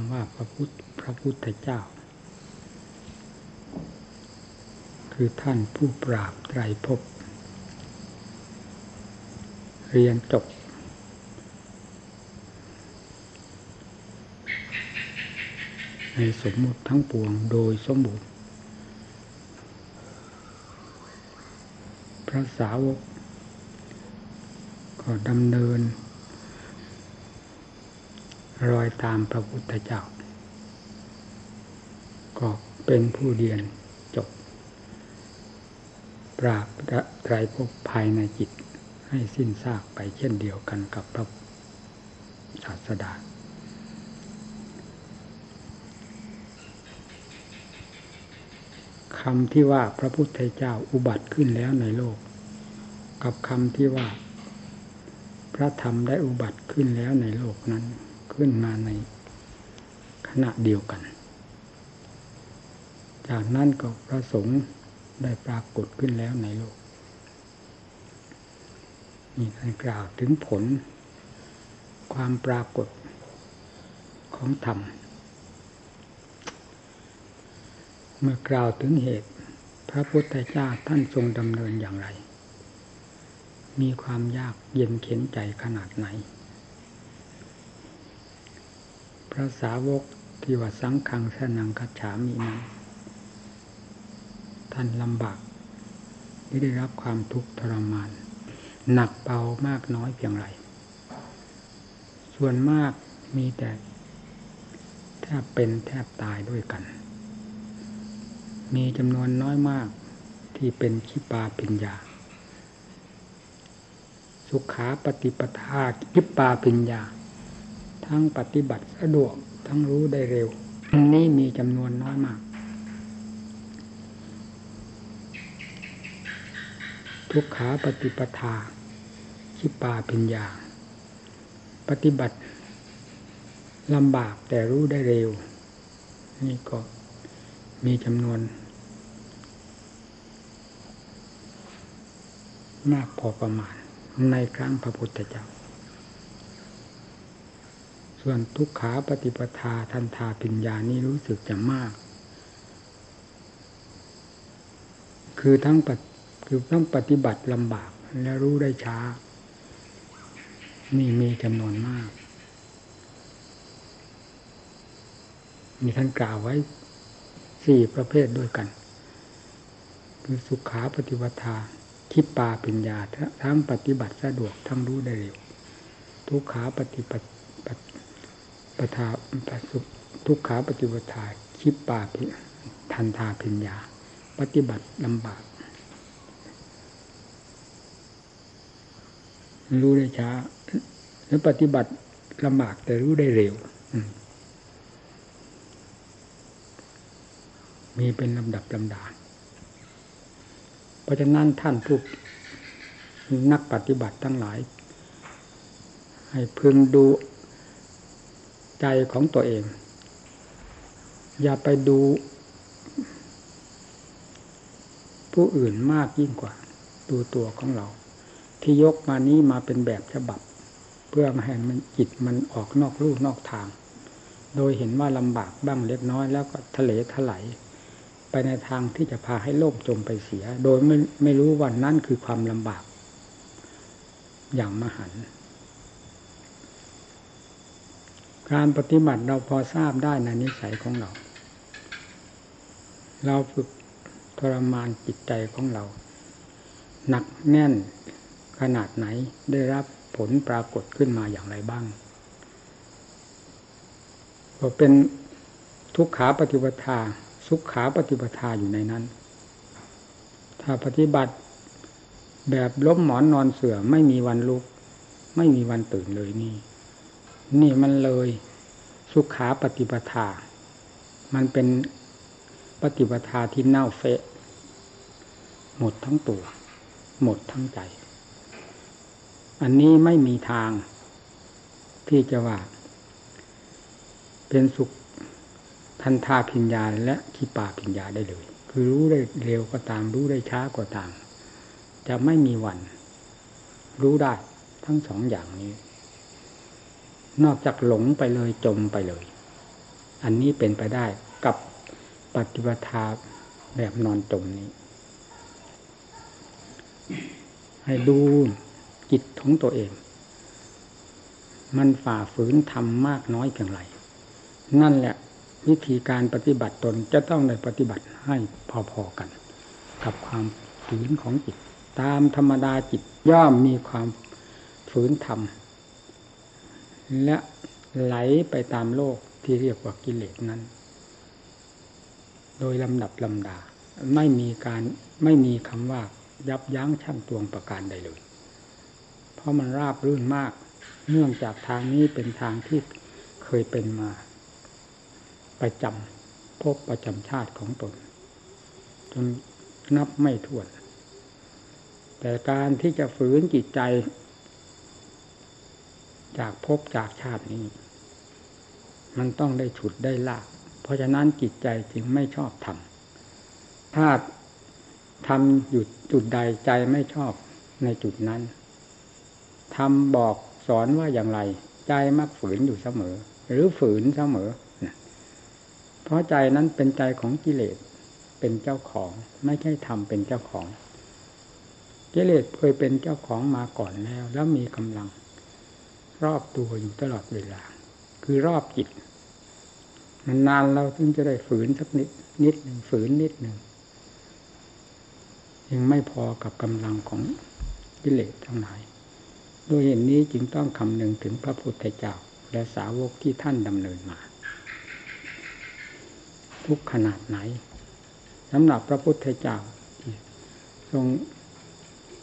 ำว่าพระพุทธพระพุทธเจ้า คือท่านผู้ปราบไตรภพเรียนจบ ในสมมุติทั้งปวงโดยสมบูรณ์พระสาวกก็ดำเนิน รอยตามพระพุทธเจ้า ก็เป็นผู้เรียนจบ ปราบไตรภพภายในจิตให้สิ้นซากไปเช่นเดียวกันกับพระศาสดาคำที่ว่าพระพุทธเจ้าอุบัติขึ้นแล้วในโลก กับคำที่ว่า พระธรรมได้อุบัติขึ้นแล้วในโลกนั้น ขึ้นมาในขณะเดียวกัน จากนั้นก็พระสงฆ์ได้ปรากฏขึ้นแล้วในโลกนี่ท่านกล่าวถึงผล ความปรากฏของธรรม เมื่อกล่าวถึงเหตุ พระพุทธเจ้าท่านทรงดำเนินอย่างไร มีความยากเย็นเข็นใจขนาดไหน พ ระสาวกที่ว่าสังขังสนังคัจฉามีนั้นท่านลำบากที่ได้รับความทุกข์ทรมาน หนักเบามากน้อยเพียงไร ส่วนมากมีแต่แทบเป็นแทบตายด้วยกัน มีจำนวนน้อยมากที่เป็นขีปาปิญญา สุขาปฏิปทาคิปาปิญญา ทั้งปฏิบัติสะดวกทั้งรู้ได้เร็ว อันนี้มีจำนวนน้อยมาก ทุกขาปฏิปทาคิปาปิญญา ปฏิบัติลำบากแต่รู้ได้เร็ว นี่ก็มีจำนวน มากพอประมาณในครั้งพระพุทธเจ้า ส่วนทุกขาปฏิปทาทันทาปิญญานี่รู้สึกจะมาก คือทั้งคือต้องปฏิบัติลำบากและรู้ได้ช้า นี่มีจำนวนมาก มีท่านกล่าวไว้สี่ประเภทด้วยกัน คือสุขาปฏิปทาคิดปาปัญญาทั้งปฏิบัติสะดวกทั้งรู้ได้เร็ว ทุกขาปฏิป ปทาทุกขาปฏิปทาคิดปาทันทาปัญญา ปฏิบัติลำบาก รู้ได้ช้าหรือปฏิบัติลำบากแต่รู้ได้เร็ว มีเป็นลำดับลำดา เพราะฉะนั้นท่านผู้นักปฏิบัติทั้งหลาย ให้พึงดู ใจของตัวเอง อย่าไปดู ผู้อื่นมากยิ่งกว่า ดูตัวของเรา ที่ยกมานี้มาเป็นแบบฉบับ เพื่อมาให้มันจิตมันออกนอกรูนอกทาง โดยเห็นว่าลำบากบ้างเล็กน้อยแล้วก็ทะเลถลายไปในทางที่จะพาให้โลกจมไปเสีย โดยไม่ไม่รู้ว่านั่นคือความลำบาก อย่างมหัน การปฏิบัติเราพอทราบได้ในนิสัยของเรา เราฝึกทรมานจิตใจของเรา หนักแน่นขนาดไหนได้รับผลปรากฏขึ้นมาอย่างไรบ้างก็เป็นทุกขาปฏิปทาสุขขาปฏิปทาอยู่ในนั้น ถ้าปฏิบัติแบบล้มหมอนนอนเสือไม่มีวันลุก ไม่มีวันตื่นเลยนี่ นี่มันเลยสุขาปฏิปทา มันเป็นปฏิปทาที่เน่าเฟะ หมดทั้งตัว หมดทั้งใจ อันนี้ไม่มีทาง ที่จะว่า เป็นสุขทันทาพิญญาและขีปาพิญญาได้เลย คือรู้ได้เร็วก็ตาม รู้ได้ช้าก็ตาม จะไม่มีวัน รู้ได้ทั้งสองอย่างนี้ นอกจากหลงไปเลยจมไปเลย อันนี้เป็นไปได้กับปฏิบัติแบบนอนจมนี้ ให้ดูจิตของตัวเอง มันฝ่าฝืนทำมากน้อยเพียงไร นั่นแหละวิธีการปฏิบัติตนจะต้องได้ปฏิบัติให้พอๆกัน กับความฝืนของจิต ตามธรรมดาจิตย่อมมีความฝืนธรรม และไหลไปตามโลกที่เรียกว่ากิเลสนั้น โดยลำดับลำดา ไม่มีการไม่มีคำว่ายับยั้งชั่งตวงประการใดเลย เพราะมันราบรื่นมาก เนื่องจากทางนี้เป็นทางที่เคยเป็นมา ประจำพบประจำชาติของตน จนนับไม่ถ้วน แต่การที่จะฝืนจิตใจ จากพบจากชาตินี้ มันต้องได้ฉุดได้ลาก เพราะฉะนั้นจิตใจจึงไม่ชอบทำถ้าทำอยู่จุดใดใจไม่ชอบในจุดนั้นทำบอกสอนว่าอย่างไร ใจมักฝืนอยู่เสมอ หรือฝืนเสมอเพราะใจนั้นเป็นใจของกิเลสเป็นเจ้าของ ไม่ใช่ทำเป็นเจ้าของกิเลสเคยเป็นเจ้าของมาก่อนแล้ว แล้วมีกำลัง รอบตัวอยู่ตลอดเวลา คือรอบจิตนานเราถึงจะได้ฝืนสักนิด นิดหนึ่งฝืนนิดหนึ่งยังไม่พอกับกำลังของกิเลสทั้งหลายโดยเหตุนนี้จึงต้องคำนึงถึงพระพุทธเจ้าและสาวกที่ท่านดำเนินมา ทุกขนาดไหนสำหรับพระพุทธเจ้าทรง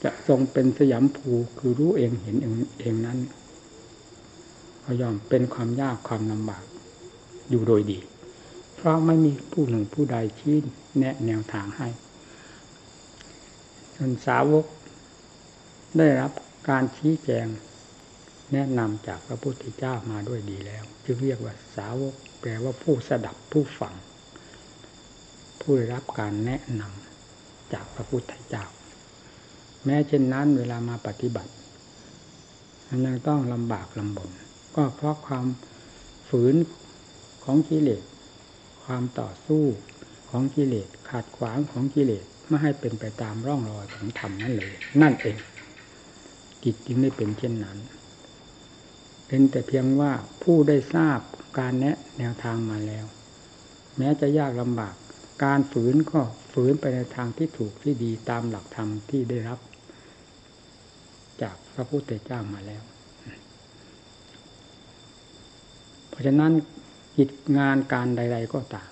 จะทรงเป็นสยามภูคือรู้เองเห็นเองนั้น พยอมเป็นความยากความลำบากอยู่โดยดี เพราะไม่มีผู้หนึ่งผู้ใดชี้แนะแนวทางให้จนสาวกได้รับการชี้แจงแนะนำจากพระพุทธเจ้ามาด้วยดีแล้ว จึงเรียกว่าสาวก แปลว่าผู้สดับผู้ฟังผู้ได้รับการแนะนำจากพระพุทธเจ้า แม้เช่นนั้นเวลามาปฏิบัติมันยังต้องลำบากลำบน ก็เพราะความฝืนของกิเลสความต่อสู้ของกิเลสขาดขวางของกิเลสไม่ให้เป็นไปตามร่องรอยของธรรมนั่นเลย นั่นเองจิตจึงได้เป็นเช่นนั้น เป็นแต่เพียงว่าผู้ได้ทราบการแนะแนวทางมาแล้ว แม้จะยากลำบาก การฝืนก็ฝืนไปในทางที่ถูกที่ดีตามหลักธรรมที่ได้รับ จากพระพุทธเจ้ามาแล้ว เพ ราะฉะนั้นกิจงานการใด ๆ ก็ตาม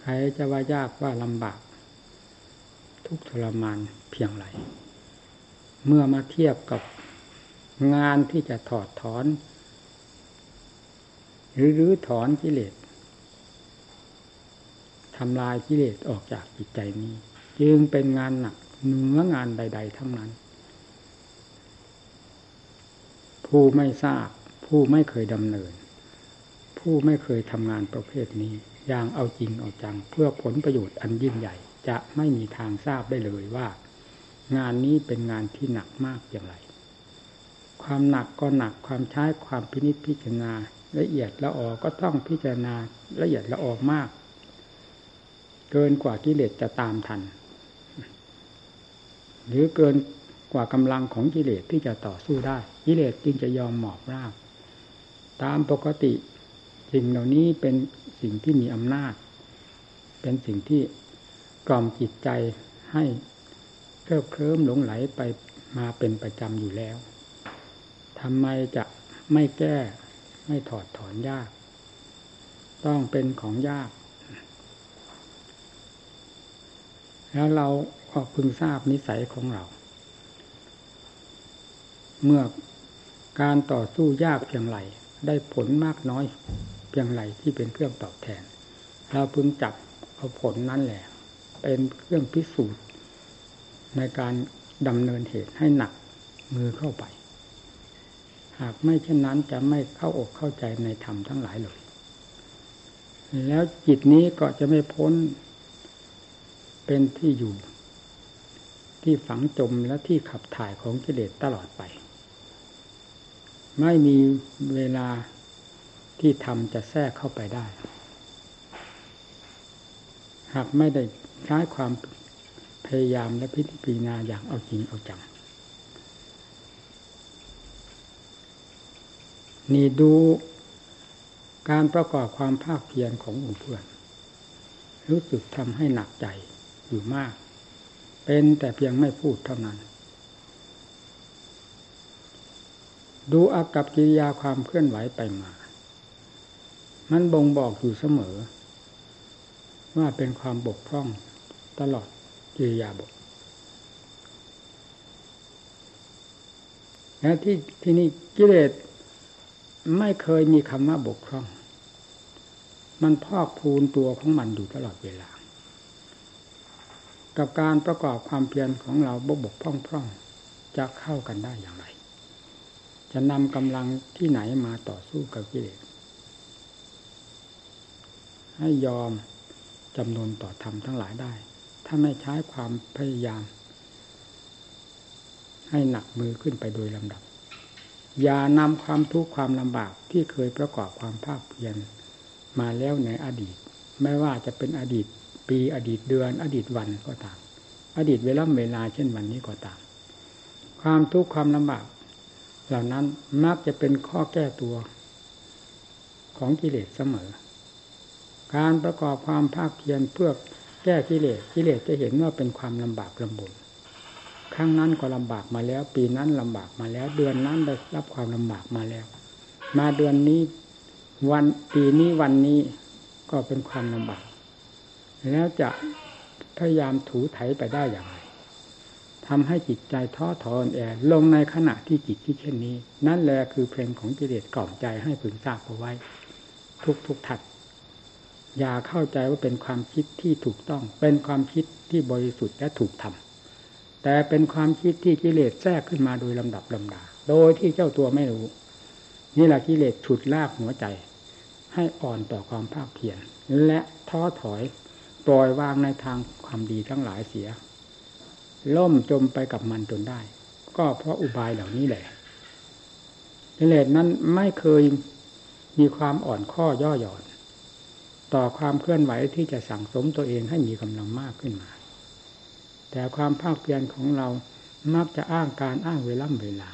ใครจะว่ายากว่าลำบาก ทุกทรมานเพียงไร เมื่อมาเทียบกับงานที่จะถอดถอน หรือรื้อถอนกิเลสทำลายกิเลสออกจากจิตใจนี้ จึงเป็นงานหนักเหนืองานใด ๆ ทั้งนั้น ผู้ไม่ทราบ ผู้ไม่เคยดำเนิน ผู้ไม่เคยทำงานประเภทนี้อย่างเอาจริงเอาจัง เพื่อผลประโยชน์อันยิ่งใหญ่ จะไม่มีทางทราบได้เลยว่า งานนี้เป็นงานที่หนักมากอย่างไร ความหนักก็หนักความใช้ความพินิจพิจารณาละเอียดละออก็ต้องพิจารณาละเอียดละออมาก เกินกว่ากิเลสจะตามทัน หรือเกินกว่ากำลังของกิเลสที่จะต่อสู้ได้ กิเลสจึงจะยอมหมอบราบ ตามปกติสิ่งเหล่านี้เป็นสิ่งที่มีอำนาจ เป็นสิ่งที่กล่อมจิตใจให้เคลิบเคลิ้มหลงไหลไปมาเป็นประจำอยู่แล้วทำไมจะไม่แก้ไม่ถอดถอนยาก ต้องเป็นของยาก แล้วเราก็พึงทราบนิสัยของเรา เมื่อการต่อสู้ยากเพียงไร ได้ผลมากน้อยเพียงไรที่เป็นเครื่องตอบแทน เราพึงจับเอาผลนั้นแหละ เป็นเครื่องพิสูจน์ ในการดำเนินเหตุให้หนักมือเข้าไป หากไม่เช่นนั้นจะไม่เข้าอกเข้าใจในธรรมทั้งหลายเลยแล้วจิตนี้ก็จะไม่พ้นเป็นที่อยู่ ที่ฝังจมและที่ขับถ่ายของกิเลสตลอดไป ไม่มีเวลาที่ทำจะแทรกเข้าไปได้ หากไม่ได้ใช้ความพยายามและพิธีปีนาอย่างเอาจริงเอาจัง นี่ดูการประกอบความภาคเพียรของหมู่เพื่อน รู้สึกทำให้หนักใจอยู่มาก เป็นแต่เพียงไม่พูดเท่านั้น ดูอากับกิริยาความเคลื่อนไหวไปมา มันบ่งบอกอยู่เสมอ ว่าเป็นความบกพร่องตลอดกิริยาบทและที่ที่นี่กิเลสไม่เคยมีคำว่าบกพร่อง มันพอกพูนตัวของมันอยู่ตลอดเวลา กับการประกอบความเพียรของเราบกบกพร่องพร่องจะเข้ากันได้อย่างไร จะนำกำลังที่ไหนมาต่อสู้กับกิเลสให้ยอมจำนวนต่อธรรมทั้งหลายได้ ถ้าไม่ใช้ความพยายาม ให้หนักมือขึ้นไปโดยลำดับ อย่านำความทุกข์ความลำบากที่เคยประกอบความภาคเพียรมาแล้วในอดีต ไม่ว่าจะเป็นอดีตปีอดีตเดือน อดีตวันก็ตาม อดีตเวลาเวลาเช่นวันนี้ก็ตาม ความทุกข์ความลำบาก เหล่านั้นมักจะเป็นข้อแก้ตัวของกิเลสเสมอ การประกอบความภาคเพียรเพื่อแก้กิเลสกิเลสจะเห็นว่าเป็นความลำบากลำบนครั้งนั้นก็ลำบากมาแล้ว ปีนั้นลำบากมาแล้ว เดือนนั้นได้รับความลำบากมาแล้ว มาเดือนนี้วันปีนี้วันนี้ก็เป็นความลำบากแล้วจะพยายามถูไถไปได้อย่างไร ทำให้จิตใจท้อถอนแอลงในขณะที่จิตที่เช่นนี้ นั่นแหละคือเพลงของกิเลสกล่อมใจให้พึงทราบเอาไว้ ทุกทุกทัดอย่าเข้าใจว่าเป็นความคิดที่ถูกต้อง เป็นความคิดที่บริสุทธิ์และถูกทำแต่เป็นความคิดที่กิเลสแทรกขึ้นมาโดยลำดับลำดา โดยที่เจ้าตัวไม่รู้ นี่แหละกิเลสฉุดลากหัวใจ ให้อ่อนต่อความภาคเพียรและท้อถอยปล่อยวางในทางความดีทั้งหลายเสีย ล่มจมไปกับมันจนได้ ก็เพราะอุบายเหล่านี้แหละกิเลสนั้นไม่เคยมีความอ่อนข้อย่อหย่อน ต่อความเคลื่อนไหวที่จะสั่งสมตัวเองให้มีกำลังมากขึ้นมา แต่ความภาคเพียรของเรามักจะอ้างการอ้างเวล่ำเวลา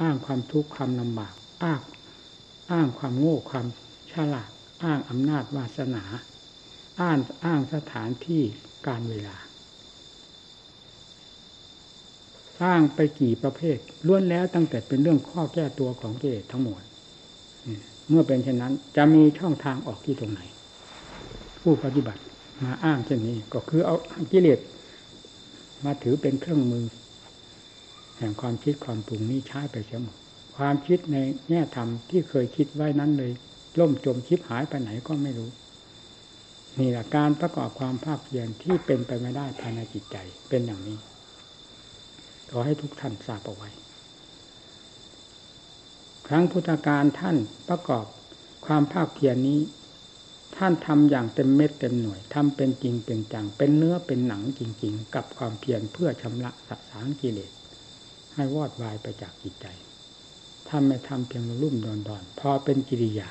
อ้างความทุกข์ความลำบากอ้างอ้างความโง่ความฉลาดอ้างอำนาจวาสนา อ้างอ้างสถานที่การเวลา อ้างไปกี่ประเภทล้วนแล้วตั้งแต่เป็นเรื่องข้อแก้ตัวของกิเลสทั้งหมดเมื่อเป็นเช่นนั้น จะมีช่องทางออกที่ตรงไหน ผู้ปฏิบัติมาอ้างเช่นนี้ ก็คือเอากิเลสมาถือเป็นเครื่องมือ แห่งความคิดความปรุงนี้ใช้ไปเสียหมดความคิดในแง่ธรรมที่เคยคิดไว้นั้นเลย ล่มจมชิบหายไปไหนก็ไม่รู้นี่แหละการประกอบความภาคเพียรที่เป็นไปไม่ได้ภายในจิตใจเป็นอย่างนี้ ขอให้ทุกท่านทราบเอาไว้ ครั้งพุทธการท่านประกอบความภาคเพียรนี้ ท่านทำอย่างเต็มเม็ดเต็มหน่วยทำเป็นจริงเป็นจัง เป็นเนื้อเป็นหนังจริง ๆ กับความเพียรเพื่อชำระสัสางกิเลส ให้วอดวายไปจากจิตใจถ้าไม่ทำเพียงรุ่มดอนดอนพอเป็นกิริยา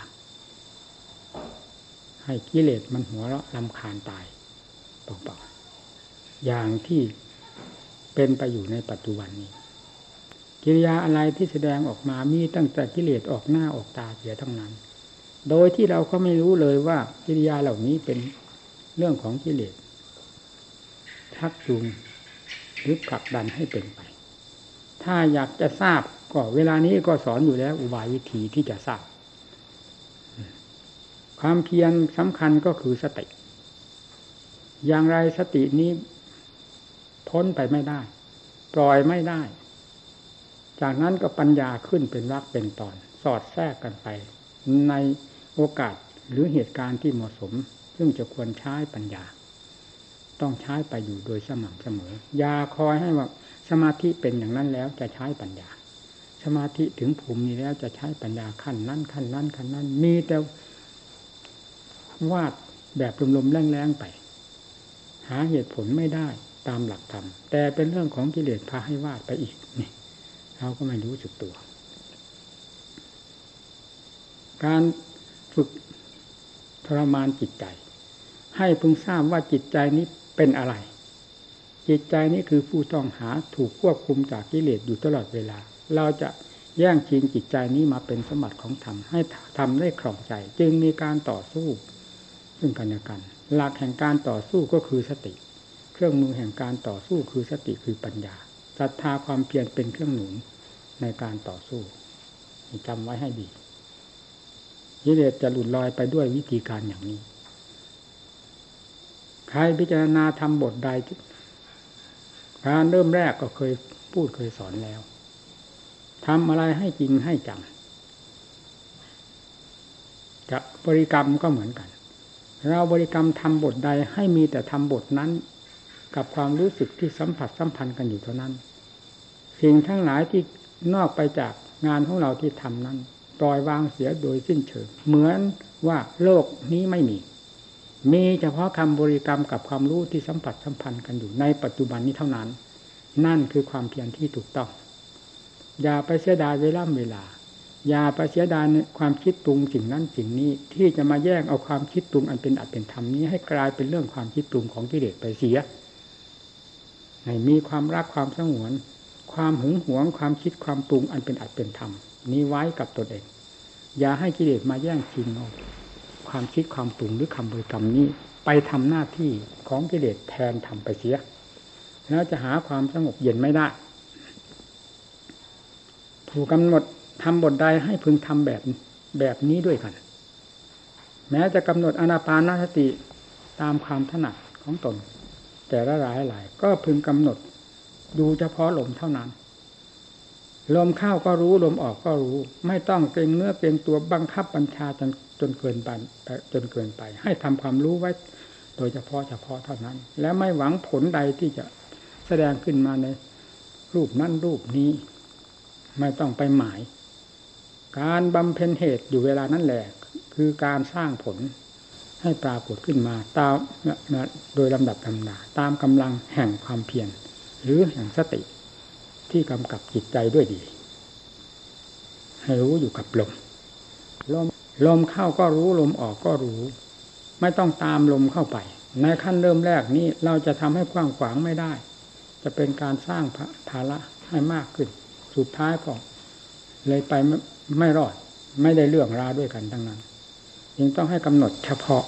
ให้กิเลสมันหัวเราะลำคาญตายเปล่าๆอย่างที่ เป็นไปอยู่ในปัจจุบันนี้ กิริยาอะไรที่แสดงออกมามีตั้งแต่กิเลสออกหน้าออกตาเสียทั้งนั้น โดยที่เราก็ไม่รู้เลยว่ากิริยาเหล่านี้เป็นเรื่องของกิเลสทักจูงหรือผลักดันให้เป็นไป ถ้าอยากจะทราบก็เวลานี้ก็สอนอยู่แล้ว อุบายวิธีที่จะทราบ ความเพียรสำคัญก็คือสติ อย่างไรสตินี้ พ้นไปไม่ได้ ปล่อยไม่ได้ จากนั้นก็ปัญญาขึ้นเป็นรักเป็นตอน สอดแทรกกันไป ในโอกาสหรือเหตุการณ์ที่เหมาะสม ซึ่งจะควรใช้ปัญญา ต้องใช้ไปอยู่โดยสม่ำเสมอ ยาคอยให้ว่าสมาธิเป็นอย่างนั้นแล้วจะใช้ปัญญา สมาธิถึงภูมินี้แล้วจะใช้ปัญญาขั้นนั้นขั้นนั้นขั้นนั้นมีแต่วาดแบบลมๆแรงๆไป หาเหตุผลไม่ได้ ตามหลักธรรมแต่เป็นเรื่องของกิเลสพาให้วาดไปอีกนี่เราก็ไม่รู้สึกตัว การฝึกทรมานจิตใจ ให้พึงทราบว่าจิตใจนี้เป็นอะไร จิตใจนี้คือผู้ต้องหาถูกควบคุมจากกิเลสอยู่ตลอดเวลา เราจะแย่งชิงจิตใจนี้มาเป็นสมบัติของธรรมให้ทำได้คล่องใจ จึงมีการต่อสู้ซึ่งกันและกัน หลักแห่งการต่อสู้ก็คือสติ เครื่องมือแห่งการต่อสู้คือสติคือปัญญาศรัทธาความเพียรเป็นเครื่องหนุนในการต่อสู้จำไว้ให้ดีกิเลสจะหลุดลอยไปด้วยวิธีการอย่างนี้ ใครพิจารณาทำบทใดการเริ่มแรกก็เคยพูดเคยสอนแล้วทำอะไรให้จริงให้จังจะบริกรรมก็เหมือนกัน เราบริกรรมทำบทใดให้มีแต่ทำบทนั้น กับความรู้สึกที่สัมผัสสัมพันธ์กันอยู่เท่านั้น สิ่งทั้งหลายที่นอกไปจากงานของเราที่ทำนั้นปล่อยวางเสียโดยสิ้นเชิงเหมือนว่าโลกนี้ไม่มี มีเฉพาะคำบริกรรมกับความรู้ที่สัมผัสสัมพันธ์กันอยู่ในปัจจุบันนี้เท่านั้น นั่นคือความเพียรที่ถูกต้อง อย่าไปเสียดายเวลาเวลา อย่าไปเสียดายความคิดปรุงสิ่งนั้นสิ่งนี้ที่จะมาแย่งเอาความคิดปรุงอันเป็นอัตเป็นธรรมนี้ให้กลายเป็นเรื่องความคิดปรุงของกิเลสไปเสีย ให้มีความรักความสงวน ความหึงหวงความคิดความปรุงอันเป็นอัตเป็นธรรมนี้ไว้กับตนเอง อย่าให้กิเลสมาแย่งชิงเอาความคิดความปรุงหรือคำบริกรรมนี้ ไปทำหน้าที่ของกิเลสแทนทำไปเสีย แล้วจะหาความสงบเย็นไม่ได้ ถูกกาหนดทำบทใดให้พึงทำแบบแบบนี้ด้วยกัน แม้จะกำหนดอนาปานสติตามความถนัดของตน แต่ละหลายหลายก็พึงกำหนด ดูเฉพาะลมเท่านั้น ลมเข้าก็รู้ลมออกก็รู้ ไม่ต้องเกรงเนื้อเกรงตัวบังคับบัญชาจนจนเกินไปจนเกินไป ให้ทำความรู้ไว้ โดยเฉพาะเฉพาะเท่านั้น และไม่หวังผลใดที่จะแสดงขึ้นมาในรูปนั้นรูปนี้ ไม่ต้องไปหมาย การบำเพ็ญเหตุอยู่เวลานั้นแหละ คือการสร้างผล ให้ปรากฏขึ้นมาตามโดยลำดับลำดาตามกำลังแห่งความเพียรหรือแห่งสติที่กำกับจิตใจด้วยดี ให้รู้อยู่กับลมลมลมเข้าก็รู้ลมออกก็รู้ ไม่ต้องตามลมเข้าไป ในขั้นเริ่มแรกนี้เราจะทำให้กว้างขวางไม่ได้ จะเป็นการสร้างภาระให้มากขึ้น สุดท้ายก็เลยไปไม่รอด ไม่ได้เรื่องราวด้วยกันทั้งนั้น ยังต้องให้กำหนดเฉพาะ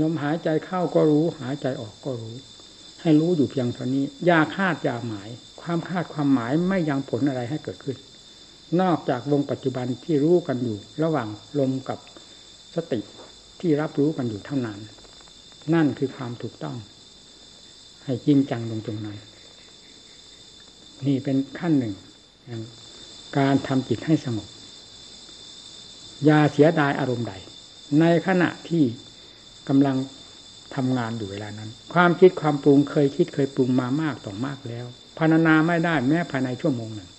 ลมหายใจเข้าก็รู้หายใจออกก็รู้ ให้รู้อยู่เพียงเท่านี้ยาคาดยาหมาย ความคาดความหมายไม่ยังผลอะไรให้เกิดขึ้น นอกจากวงปัจจุบันที่รู้กันอยู่ ระหว่างลมกับสติที่รับรู้กันอยู่เท่านั้น นั่นคือความถูกต้อง ให้จริงจังลงตรงนั้น นี่เป็นขั้นหนึ่ง การทำจิตให้สงบ ย่าเสียดายอารมณ์ใด ในขณะที่กำลังทำงานอยู่เวลานั้น ความคิดความปรุงเคยคิดเคยปรุงมามากต่อมากแล้วพารนาไม่ได้แม้ภายในชั่วโมงหนึ่ง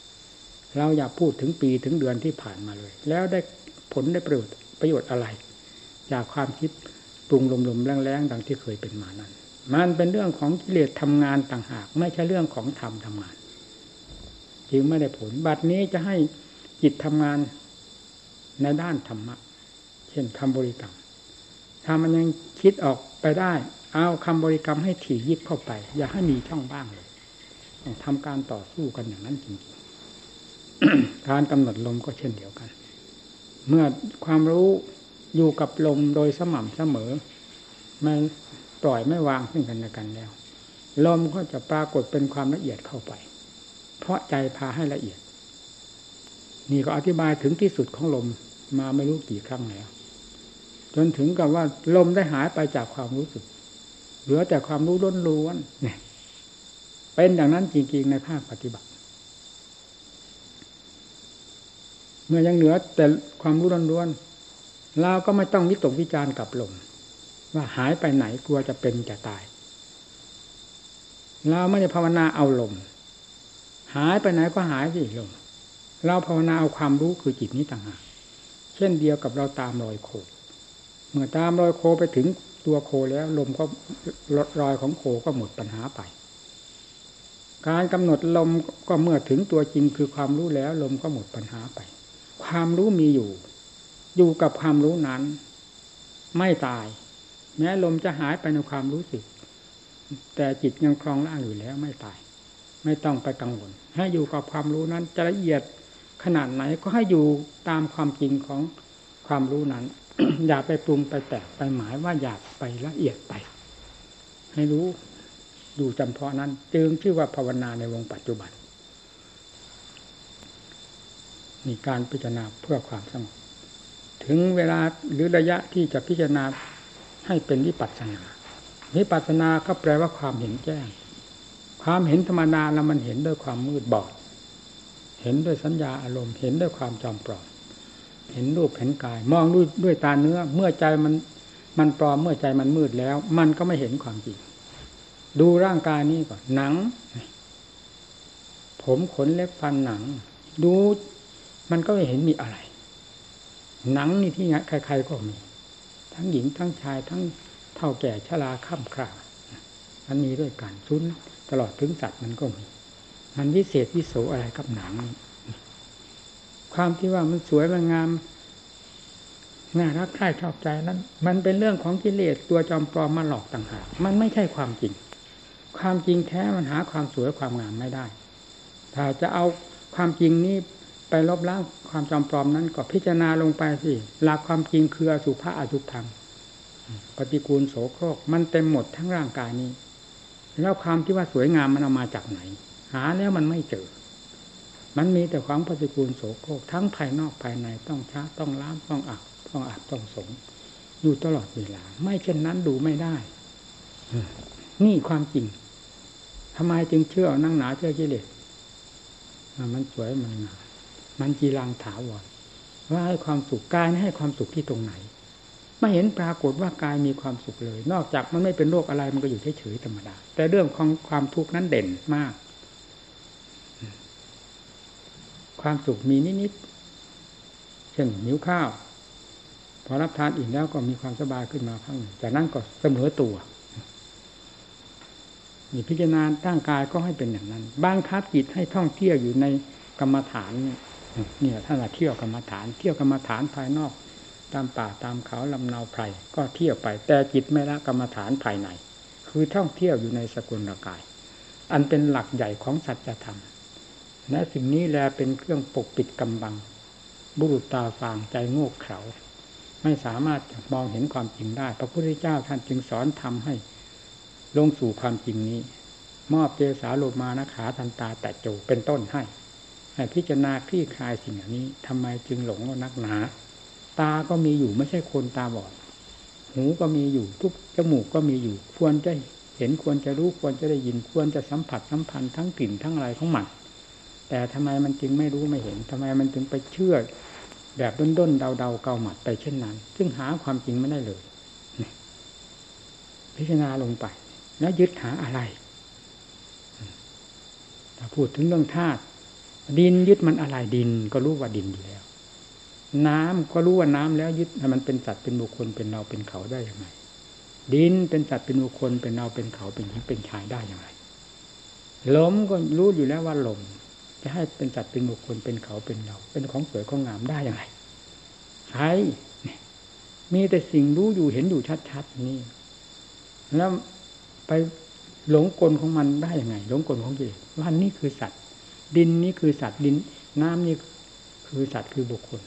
เราอย่าพูดถึงปีถึงเดือนที่ผ่านมาเลย แล้วได้ผลได้ประโยชน์ประโยชน์อะไร จากความคิดปรุงลมๆแรงๆดังที่เคยเป็นมานั้น มันเป็นเรื่องของกิเลสทำงานต่างหาก ไม่ใช่เรื่องของธรรมทำงาน จึงไม่ได้ผลบัดนี้จะให้จิตทำงาน ในด้านธรรมะ เช่นคำบริกรรม ถ้ามันยังคิดออกไปได้ เอาคำบริกรรมให้ถี่ยิบเข้าไป อย่าให้มีช่องบ้างเลยต้องทำการต่อสู้กันอย่างนั้นจริงๆการกำหนดลมก็เช่นเดียวกัน เมื่อความรู้อยู่กับลมโดยสม่ำเสมอไม่ปล่อยไม่วางซึ่งกันและกันแล้ว ลมก็จะปรากฏเป็นความละเอียดเข้าไป เพราะใจพาให้ละเอียด นี่ก็อธิบายถึงที่สุดของลม มาไม่รู้กี่ครั้งแล้วจนถึงกับว่าลมได้หายไปจากความรู้สึก เหลือแต่ความรู้ล้นล้วนเนี่ยเป็นอย่างนั้นจริงๆในภาคปฏิบัติ เมื่อยังเหลือแต่ความรู้ล้วนๆเราก็ไม่ต้องวิตกวิจารณ์กับลมว่าหายไปไหนกลัวจะเป็นจะตายเราไม่ได้ภาวนาเอาลม หายไปไหนก็หายสิลมเราภาวนาเอาความรู้คือจิตนี้ต่างหาก เช่นเดียวกับเราตามรอยโค เมื่อตามรอยโคไปถึงตัวโคแล้วลมก็รอยของโคก็หมดปัญหาไป การกำหนดลมก็เมื่อถึงตัวจริงคือความรู้แล้ว ลมก็หมดปัญหาไปคความรู้มีอยู่ อยู่กับความรู้นั้น ไม่ตาย แม้ลมจะหายไปในความรู้สึก แต่จิตยังคลองล่างอยู่แล้วไม่ตาย ไม่ต้องไปกังวลให้อยู่กับความรู้นั้นจะละเอียด ขนาดไหนก็ให้อยู่ตามความจริงของความรู้นั้น อย่าไปปรุงไปแตกไปหมายว่าอยากไปละเอียดไป ให้รู้อยู่จำเพาะนั้น จึงชื่อว่าภาวนาในวงปัจจุบันมีการพิจารณาเพื่อความสงบถึงเวลาหรือระยะที่จะพิจารณาให้เป็นวิปัสสนาวิปัสสนาก็แปลว่าความเห็นแจ้ง ความเห็นธรรมดาแล้วมันเห็นด้วยความมืดบอด เห็นด้วยสัญญาอารมณ์ เห็นด้วยความจอมปลอมเห็นรูปเห็นกาย มองด้วยด้วยตาเนื้อ เมื่อใจมันมันปลอมเมื่อใจมันมืดแล้ว มันก็ไม่เห็นความจริง ดูร่างกายนี้ก่อนหนัง ผมขนเล็บฟันหนัง ดูมันก็ไม่เห็นมีอะไร หนังนี่ที่ใครๆก็มีทั้งหญิงทั้งชายทั้งเท่าแก่ชราข้ามคราอันนี้ด้วยกันชุนตลอดถึงสัตว์มันก็มี มันวิเศษวิโสอะไรกับหนัง ความที่ว่ามันสวยมันงามน่ารักใคร่ชอบใจนั้น มันเป็นเรื่องของกิเลสตัวจอมปลอมมาหลอกต่างหากมันไม่ใช่ความจริง ความจริงแท้มันหาความสวยความงามไม่ได้ ถ้าจะเอาความจริงนี้ไปลบล้างความจอมปลอมนั้นก็พิจารณาลงไปสิหลักความจริงคืออสุภะอสุพังปฏิกูลโสโครกมันเต็มหมดทั้งร่างกายนี้ แล้วความที่ว่าสวยงามมันเอามาจากไหนาแล้วมันไม่เจอ มันมีแต่ความปฏิกูลโสโครกทั้งภายนอกภายในต้องช้าต้องล้างต้องอาบต้องอาบต้องสงอยู่ตลอดเวลา ไม่เช่นนั้นดูไม่ได้นี่ความจริงทำไมจึงเชื่อนั่งหนาเชื่อกิเลสมันสวยมันงามมันจีรังถาวรว่าให้ความสุขกายให้ความสุขที่ตรงไหน ไม่เห็นปรากฏว่ากายมีความสุขเลย นอกจากมันไม่เป็นโรคอะไรมันก็อยู่เฉยๆธรรมดา แต่เรื่องของความทุกข์นั้นเด่นมาก ความสุขมีนิดๆเช่นหิวข้าว พอรับทานอิ่มแล้วก็มีความสบายขึ้นมาพังจากนั้นก็เสมอตัวนี่พิจารณาร่างกายก็ให้เป็นอย่างนั้น บางคับจิตให้ท่องเที่ยวอยู่ในกรรมฐานเนี่ยท่านเที่ยวกรรมฐาน เที่ยวกรรมฐานภายนอก ตามป่าตามเขาลำนาไพรก็เที่ยวไป แต่จิตไม่ละกรรมฐานภายใน คือท่องเที่ยวอยู่ในสกุลกาย อันเป็นหลักใหญ่ของสัจธรรม และสิ่งนี้แลเป็นเครื่องปกปิดกำบัง บุรุษตาฟางใจโง่เขลาไม่สามารถมองเห็นความจริงได้ พระพุทธเจ้าท่านจึงสอนทำให้ลงสู่ความจริงนี้ มอบเจสาโลมานะขาทันตาแต่โจเป็นต้นให้ ให้พิจารณาคลี่คลายสิ่งนี้ทำไมจึงหลงนักหนา ตาก็มีอยู่ไม่ใช่คนตาบอด หูก็มีอยู่ทุกจมูกก็มีอยู่ ควรจะเห็นควรจะรู้ควรจะได้ยินควรจะสัมผัสสัมพันธ์ทั้งกลิ่นทั้งอะไรของมัน แต่ทำไมมันจึงไม่รู้ไม่เห็นทำไมมันจึงไปเชื่อแบบด้นด้นเดาเดาเกาหมัดไปเช่นนั้น ซึ่งหาความจริงไม่ได้เลย พิจารณาลงไป แล้วยึดหาอะไรถ้าพูดถึงเรื่องธาตุดินยึดมันอะไรดิน ก็รู้ว่าดินอยู่แล้ว น้ำก็รู้ว่าน้ำแล้วยึดมันเป็นสัตว์เป็นบุคคลเป็นเราเป็นเขาได้ยังไงดินเป็นสัตว์เป็นบุคคลเป็นเราเป็นเขาเป็นหญิงเป็นชายได้อย่างไรลมก็รู้อยู่แล้วว่าลม จะให้เป็นสัตว์เป็นบุคคลเป็นเขาเป็นเรา เป็นของสวยของงามได้อย่างไรใครมีแต่สิ่งรู้อยู่เห็นอยู่ชัดๆนี่แล้วไปหลงกลของมันได้ยังไง หลงกลของกิเลสว่านี่คือสัตว์ ดินนี้คือสัตว์ดิน น้ำนี่คือสัตว์คือบุคคล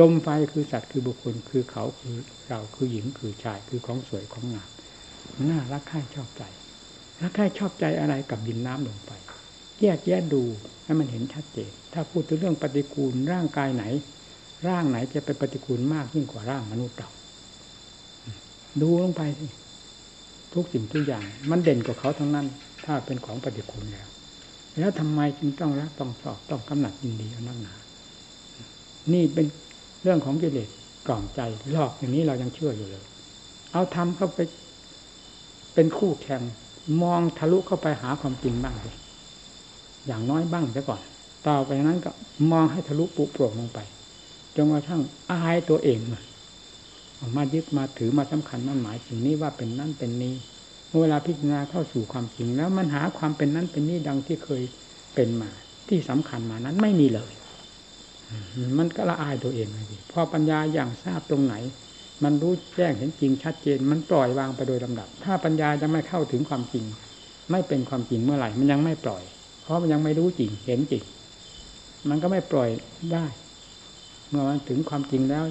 ลมไฟคือสัตว์คือบุคคล คือเขาคือเราคือหญิงคือชายคือของสวยของงามน่ารักใคร่ชอบใจรักใคร่ชอบใจอะไรกับดินน้ำลงไปแยกแยะดู ให้มันเห็นชัดเจนถ้าพูดถึงเรื่องปฏิกูลร่างกายไหน ร่างไหนจะเป็นปฏิกูลมากยิ่งกว่าร่างมนุษย์เราดูลงไปสิทุกสิ่งทุกอย่าง มันเด่นกว่าเขาทั้งนั้น ถ้าเป็นของปฏิกูลแล้ว แล้วทำไมจึงต้องรักต้องชอบต้องกำหนัดยินดีเอานั่งหนานี่เป็นเรื่องของกิเลสกล่อมใจหลอกอย่างนี้เรายังเชื่ออยู่เลย เอาทำเข้าไป เป็นคู่แข่งมองทะลุเข้าไปหาความจริงบ้างเลย อย่างน้อยบ้างซะก่อน ต่อไปนั้นก็มองให้ทะลุปุโปร่งลงไป จนกระทั่งอายตัวเองมายึดมาถือมาสำคัญมั่นหมายสิ่งนี้ว่าเป็นนั่นเป็นนี้ เวลาพิจารณาเข้าสู่ความจริงแล้วมันหาความเป็นนั้นเป็นนี้ดังที่เคยเป็นมา ที่สำคัญมานั้นไม่มีเลย มันก็ละอายตัวเองเลยพอปัญญาอย่างทราบตรงไหน มันรู้แจ้งเห็นจริงชัดเจน มันปล่อยวางไปโดยลำดับ ถ้าปัญญาจะไม่เข้าถึงความจริง ไม่เป็นความจริงเมื่อไหร่ มันยังไม่ปล่อย เพราะมันยังไม่รู้จริงเห็นจริงมันก็ไม่ปล่อยได้ เมื่อมันถึงความจริงแล้ว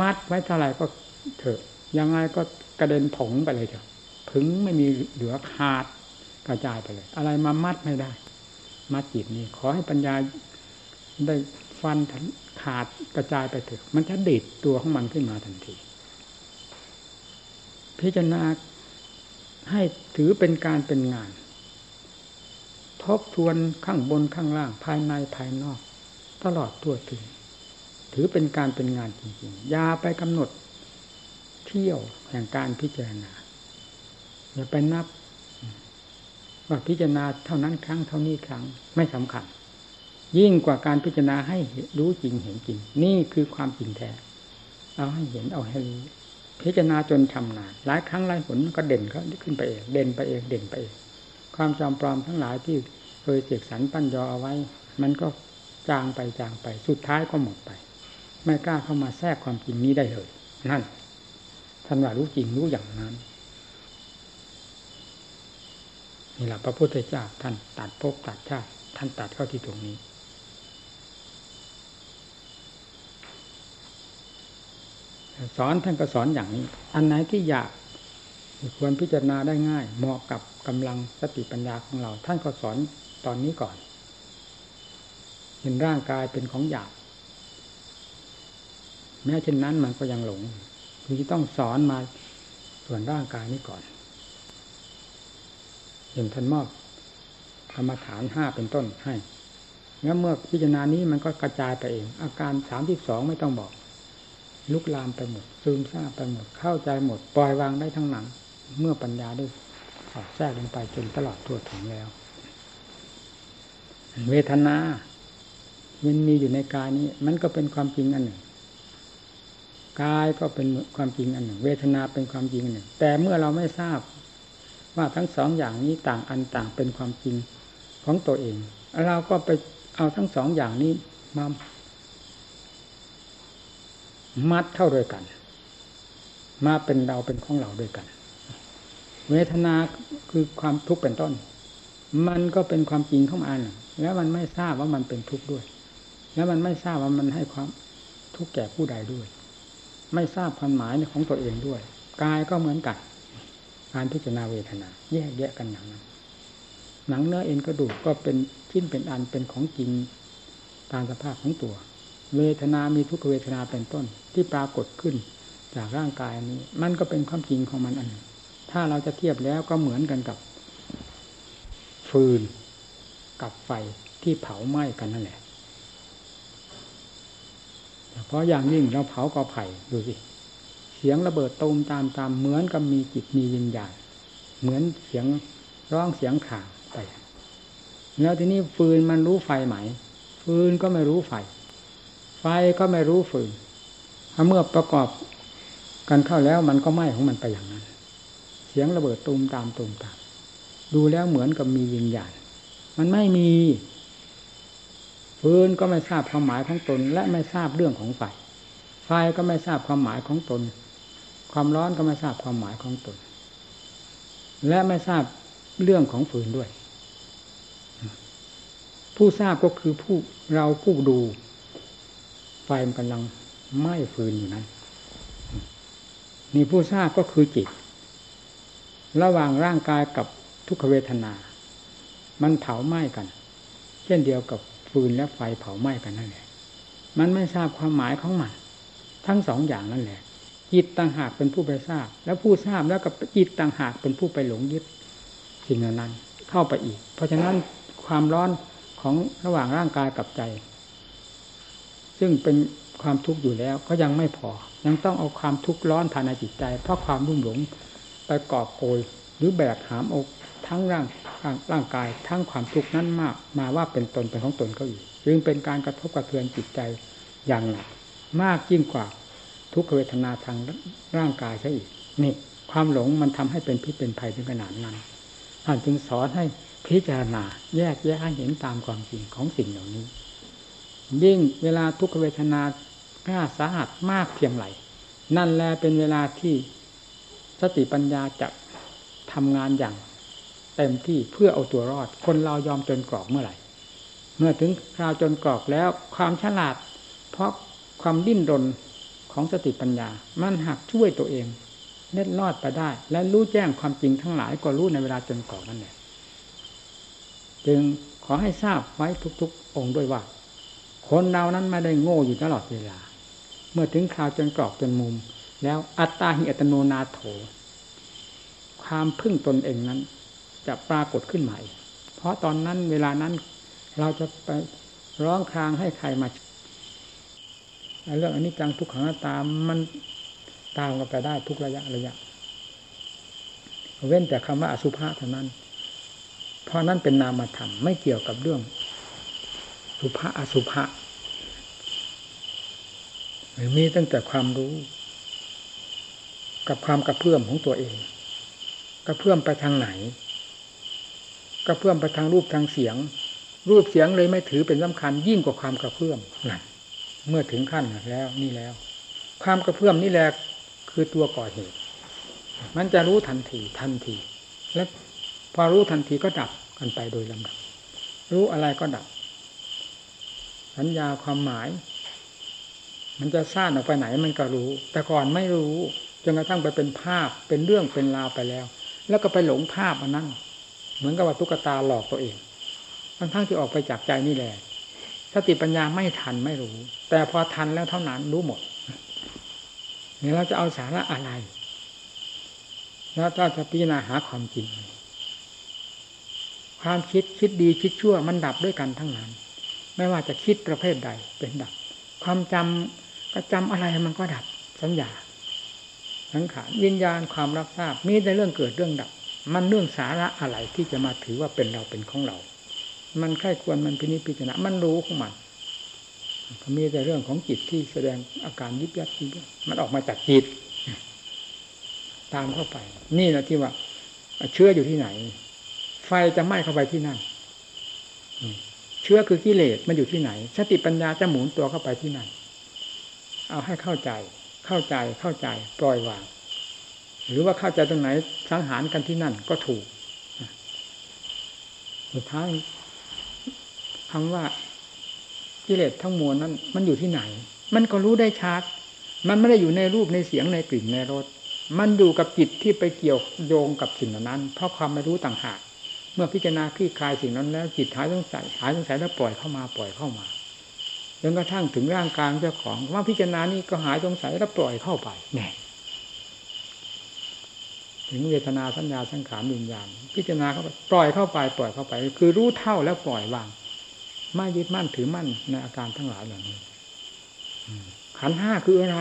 มัดไว้เท่าไหร่ก็เถอะยังไงก็กระเด็นผงไปเลยเถอะถึงไม่มีเหลือขาดกระจายไปเลย อะไรมามัดไม่ได้ มัดจิตนี่ขอให้ปัญญาได้ฟันขาดกระจายไปเถอะ มันจะดิดตัวของมันขึ้นมาทันที พิจารณาให้ถือเป็นการเป็นงาน ทบทวนข้างบนข้างล่างภายในภายนอก ตลอดตัวถึง ถือเป็นการเป็นงานจริงๆอย่าไปกำหนดเที่ยวแห่งการพิจารณา อย่าไปนับว่าพิจารณาเท่านั้นครั้งเท่านี้ครั้งไม่สำคัญ ยิ่งกว่าการพิจารณาให้รู้จริงเห็นจริง นี่คือความจริงแท้เอาให้เห็นเอาให้รู้พิจารณาจนชำนาญหลายครั้งหลายผลก็เด่นก็ขึ้นไปเอง เด่นไปเองเด่นไปเอง ความจำปลอมทั้งหลายที่เคยเสกสรรปั้นยอเอาไว้ มันก็จางไปจางไป สุดท้ายก็หมดไป ไม่กล้าเข้ามาแทรกความจริงนี้ได้เลย นั่นท่านว่ารู้จริงรู้อย่างนั้นนี่แหละพระพุทธเจ้าท่านตัดภพตัดชาติท่านตัดเข้าที่ตรงนี้ สอนท่านก็สอนอย่างนี้ อันไหนที่อยากควรพิจารณาได้ง่าย เหมาะกับ กำลังสติปัญญาของเรา ท่านก็สอนตอนนี้ก่อน เห็นร่างกายเป็นของหยาบแม้เช่นนั้นมันก็ยังหลงคือต้องสอนมาส่วนร่างกายนี้ก่อนอย่างท่านมอบกรรมฐานห้าเป็นต้นให้แล้วเมื่อพิจารณานี้มันก็กระจายไปเอง อาการสามที่สองไม่ต้องบอก ลุกลามไปหมดซึมซาบไปหมดเข้าใจหมด ปล่อยวางได้ทั้งหนัง เมื่อปัญญาได้ อดแทรกลงไปจนตลอดทั่วถึงแล้ว เวทนามันมีอยู่ในกายนี้ มันก็เป็นความจริงอันหนึ่งกายก็เป็นความจริงอันหนึ่ง เวทนาเป็นความจริงอันหนึ่ง แต่เมื่อเราไม่ทราบ ว่าทั้งสองอย่างนี้ต่างอันต่างเป็นความจริงของตัวเอง เราก็ไปเอาทั้งสองอย่างนี้มามัดเข้าด้วยกัน มาเป็นเราเป็นของเราด้วยกัน เวทนาคือความทุกข์เป็นต้น มันก็เป็นความจริงของมันแล้วมันไม่ทราบว่ามันเป็นทุกข์ด้วย แล้วมันไม่ทราบว่ามันให้ความทุกข์แก่ผู้ใดด้วย ไม่ทราบความหมายของตัวเองด้วยกายก็เหมือนกันการพิจารณาเวทนา แยกแยะกันอย่างนั้นหนังเนื้อเอ็นกระดูกก็เป็นชิ้นเป็นอันเป็นของจริงตามสภาพของตัว เวทนามีทุกเวทนาเป็นต้นที่ปรากฏขึ้นจากร่างกายนี้ มันก็เป็นความจริงของมันอันนึง ถ้าเราจะเทียบแล้วก็เหมือนกันกับ ฟืนกับไฟที่เผาไหม้กันนั่นแหละเพราะอย่างยิ่งเราเผากอไผ่ดูสิเสียงระเบิดตูมตามตามเหมือนกับมีจิตมีวิญญาณเหมือนเสียงร้องเสียงข่างไป แล้วทีนี้ฟืนมันรู้ไฟไหม ฟืนก็ไม่รู้ไฟ ไฟก็ไม่รู้ฟืนถ้าเมื่อประกอบกันเข้าแล้วมันก็ไหม้ของมันไปอย่างนั้น สียงระเบิดตูมตามตูมตาม ดูแล้วเหมือนกับมีวิญญาณ มันไม่มีฟืนก็ไม่ทราบความหมายของตน และไม่ทราบเรื่องของไฟ ไฟก็ไม่ทราบความหมายของตน ความร้อนก็ไม่ทราบความหมายของตน และไม่ทราบเรื่องของฝืนด้วย ผู้ทราบก็คือผู้เราผู้ดู ไฟมันกำลังไหม้ฟืนอยู่นั้นนี่ผู้ทราบก็คือจิต ระหว่างร่างกายกับทุกขเวทนา มันเผาไหม้กัน เช่นเดียวกับฟืนและไฟเผาไหม้กันนั่นแหละ มันไม่ทราบความหมายของมัน ทั้งสองอย่างนั่นแหละ จิตต่างหากเป็นผู้ไปทราบ แล้วผู้ทราบแล้วกับจิตต่างหากเป็นผู้ไปหลงยึดสิ่งนั้น เข้าไปอีก เพราะฉะนั้นความร้อนของระหว่างร่างกายกับใจ ซึ่งเป็นความทุกข์อยู่แล้วก็ยังไม่พอ ยังต้องเอาความทุกข์ร้อนภายในจิตใจ เพราะความรุ่มหลง ไปกอบโกยหรือแบกหามอกทั้งร่างร่างกายทั้งความทุกข์นั้นมากมาว่าเป็นตนเป็นของตนก็อีกจึงเป็นการกระทบกระเทือนจิตใจอย่างหนักมากยิ่งกว่าทุกขเวทนาทางร่างกายใช่อีกนี่ ความหลงมันทำให้เป็นพิษเป็นภัยถึงขนาดนั้นท่านจึงสอนให้พิจารณาแยกแยะให้เห็นตามความจริงของสิ่งเหล่านี้ ยิ่งเวลาทุกขเวทนาก้าสาหัสมากเพียงไรนั่นแหละเป็นเวลาที่ สติปัญญาจะทำงานอย่างเต็มที่เพื่อเอาตัวรอด คนเรายอมจนกรอกเมื่อไหร่ เมื่อถึงคราวจนกรอกแล้วความฉลาด เพราะความดิ้นรนของสติปัญญา มันหักช่วยตัวเองเล็ดรอดไปได้ และรู้แจ้งความจริงทั้งหลายก็รู้ในเวลาจนกรอกนั่นแหละจึงขอให้ทราบไว้ทุกๆ องค์ด้วยว่า คนเรานั้นไม่ได้โง่อยู่ตลอดเวลา เมื่อถึงคราวจนกรอกจนมุม แล้วอัตตาหิอัตโนนาโถ ความพึ่งตนเองนั้น จะปรากฏขึ้นใหม่ เพราะตอนนั้นเวลานั้นเราจะไปร้องครางให้ใครมาเรื่องอันนี้จังทุกขังตามมันตามกันไปได้ทุกระยะระยะ เว้นแต่คำว่าอสุภะเท่านั้น เพราะนั้นเป็นนามธรรมไม่เกี่ยวกับเรื่อง สุภะอสุภะมีตั้งแต่ความรู้ กับความกระเพื่อมของตัวเอง กระเพื่อมไปทางไหน กระเพื่อมไปทางรูปทางเสียง รูปเสียงเลยไม่ถือเป็นสำคัญยิ่งกว่าความกระเพื่อมนั่นเมื่อถึงขั้นแล้วนี่แล้ว ความกระเพื่อมนี่แหละคือตัวก่อเหตุ มันจะรู้ทันทีทันที และพอรู้ทันทีก็ดับกันไปโดยลำดับ รู้อะไรก็ดับ สัญญาความหมาย มันจะซ่านออกไปไหนมันก็รู้ แต่ก่อนไม่รู้ จนกระทั่งไปเป็นภาพเป็นเรื่องเป็นราวไปแล้ว แล้วก็ไปหลงภาพอันนั้น เหมือนกับว่าตุ๊กตาหลอกตัวเองทั้งทั้งที่ออกไปจากใจนี่แหละสติปัญญาไม่ทันไม่รู้ แต่พอทันแล้วเท่านั้นรู้หมดนี่เราจะเอาสาระอะไร แล้วถ้าจะพิจารณาหาความจริง ความคิดคิดดีคิดชั่วมันดับด้วยกันทั้งนั้น ไม่ว่าจะคิดประเภทใดเป็นดับ ความจำก็จำอะไรมันก็ดับสัญญา สังขารวิญญาณความรับทราบมีแต่เรื่องเกิดเรื่องดับ มันเรื่องสาระอะไรที่จะมาถือว่าเป็นเราเป็นของเรา มันใคร่ควรมันพินิจพิจารณามันรู้ของมันมีแต่เรื่องของจิตที่แสดงอาการยิบยับยิบยับมันออกมาจากจิต ตามเข้าไป นี่นะที่ว่า เชื้ออยู่ที่ไหน ไฟจะไหม้เข้าไปที่นั่นเชื้อคือกิเลสมันอยู่ที่ไหน สติปัญญาจะหมุนตัวเข้าไปที่นั่น เอาให้เข้าใจ เข้าใจเข้าใจปล่อยวาง หรือว่าเข้าใจตรงไหนสังหารกันที่นั่นก็ถูกสุดท้ายคำว่ากิเลสทั้งมวลนั้น มันอยู่ที่ไหน มันก็รู้ได้ชัดมันไม่ได้อยู่ในรูปในเสียงในกลิ่นในรสมันอยู่กับจิตที่ไปเกี่ยวโยงกับสิ่งนั้น เพราะความไม่รู้ต่างหาก เมื่อพิจารณาคลี่คลายสิ่งนั้นแล้วจิตหายสงสัยหายสงสัยแล้วปล่อยเข้ามาปล่อยเข้ามา จนกระทั่งถึงร่างกายเจ้าของว่าพิจารณานี้ก็หายสงสัยแล้วปล่อยเข้าไปแน่ถึงเวทนาสัญญาสังขารวิญญาณพิจารณาเข้าไปปล่อยเข้าไปปล่อยเข้าไป คือรู้เท่าแล้วปล่อยวางไม่ยึดมั่นถือมั่นในอาการทั้งหลายเหล่านี้ขันห้าคืออะไร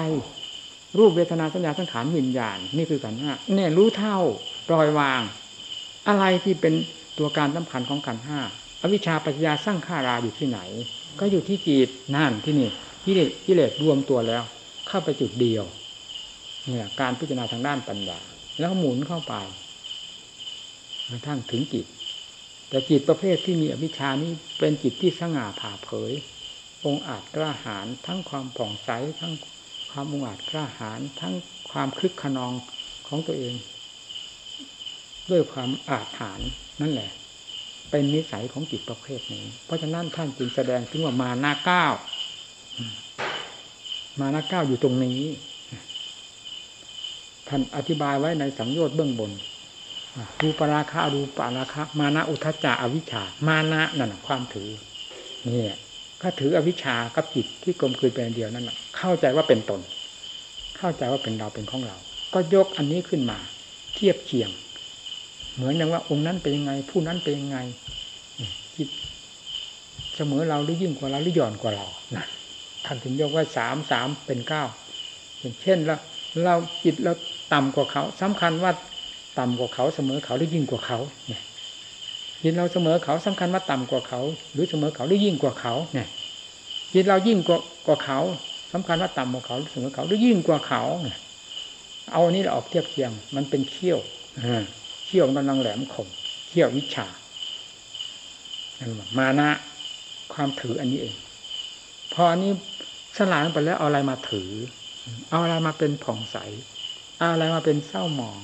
รูปเวทนาสัญญาสังขารวิญญาณ นี่คือขันห้าเนี่ยรู้เท่าปล่อยวาง อะไรที่เป็นตัวการสำคัญของขันห้าอวิชชาปัญญาสร้างข้าราอยู่ที่ไหน ก็อยู่ที่จิตนั่นที่นี่กิเลสกิเลสรวมตัวแล้ว เข้าไปจุดเดียวเนี่ยการพิจารณาทางด้านปัญญา แล้วหมุนเข้าไปกระทั่งถึงจิต แต่จิตประเภทที่มีอวิชานี้เป็นจิตที่สง่าผ่าเผย องอาจกล้าหาญทั้งความผ่องใสทั้งความองอาจกล้าหาญทั้งความคึกขนองของตัวเอง ด้วยความอาจฐานนั่นแหละ เป็นนิสัยของจิตประเภทนี้ เพราะฉะนั้นท่านจึงแสดงถึงว่ามาหน้าเก้ามาหน้าเก้าอยู่ตรงนี้ ท่านอธิบายไว้ในสังโยชน์เบื้องบนรูปราคะรูปราคะ มานะอุทจจะอวิชชา มานะนั่นความถือนี่ก็ถืออวิชชากับจิตที่กลมกลืนเป็นเดียวนั่นเข้าใจว่าเป็นตน เข้าใจว่าเป็นเราเป็นของเรา ก็ยกอันนี้ขึ้นมา เทียบเคียง เหมือนอย่างว่าองค์นั้นเป็นยังไง ผู้นั้นเป็นยังไงจิตเสมอเราหรือยิ่งกว่าเราหรือหย่อนกว่าเรานะท่านถึงยกว่าสามสามเป็นเก้าอย่างเช่นเราเราจิตเราต่ำกว่าเขาสำคัญว่าต่ำกว่าเขาเสมอเขาหรือยิ่งกว่าเขาเนี่ยจิตเราเสมอเขาสำคัญว่าต่ำกว่าเขา หรือเสมอเขาหรือยิ่งกว่าเขาเนี่ยจิตเรายิ่งกว่ากว่าเขาสำคัญว่าต่ำกว่าเขาเสมอเขาหรือยิ่งกว่าเขาเนี่ยเอาอันนี้เราออกเทียบเคียง มันเป็นเขี้ยว ขี้ยวกำลังแหลมคมเขี้ยววิชามานะ ความถืออันนี้เอง พออันนี้สลายไปแล้วเอาอะไรมาถือ เอาอะไรมาเป็นผ่องใส เอาอะไรมาเป็นเศร้าหมอง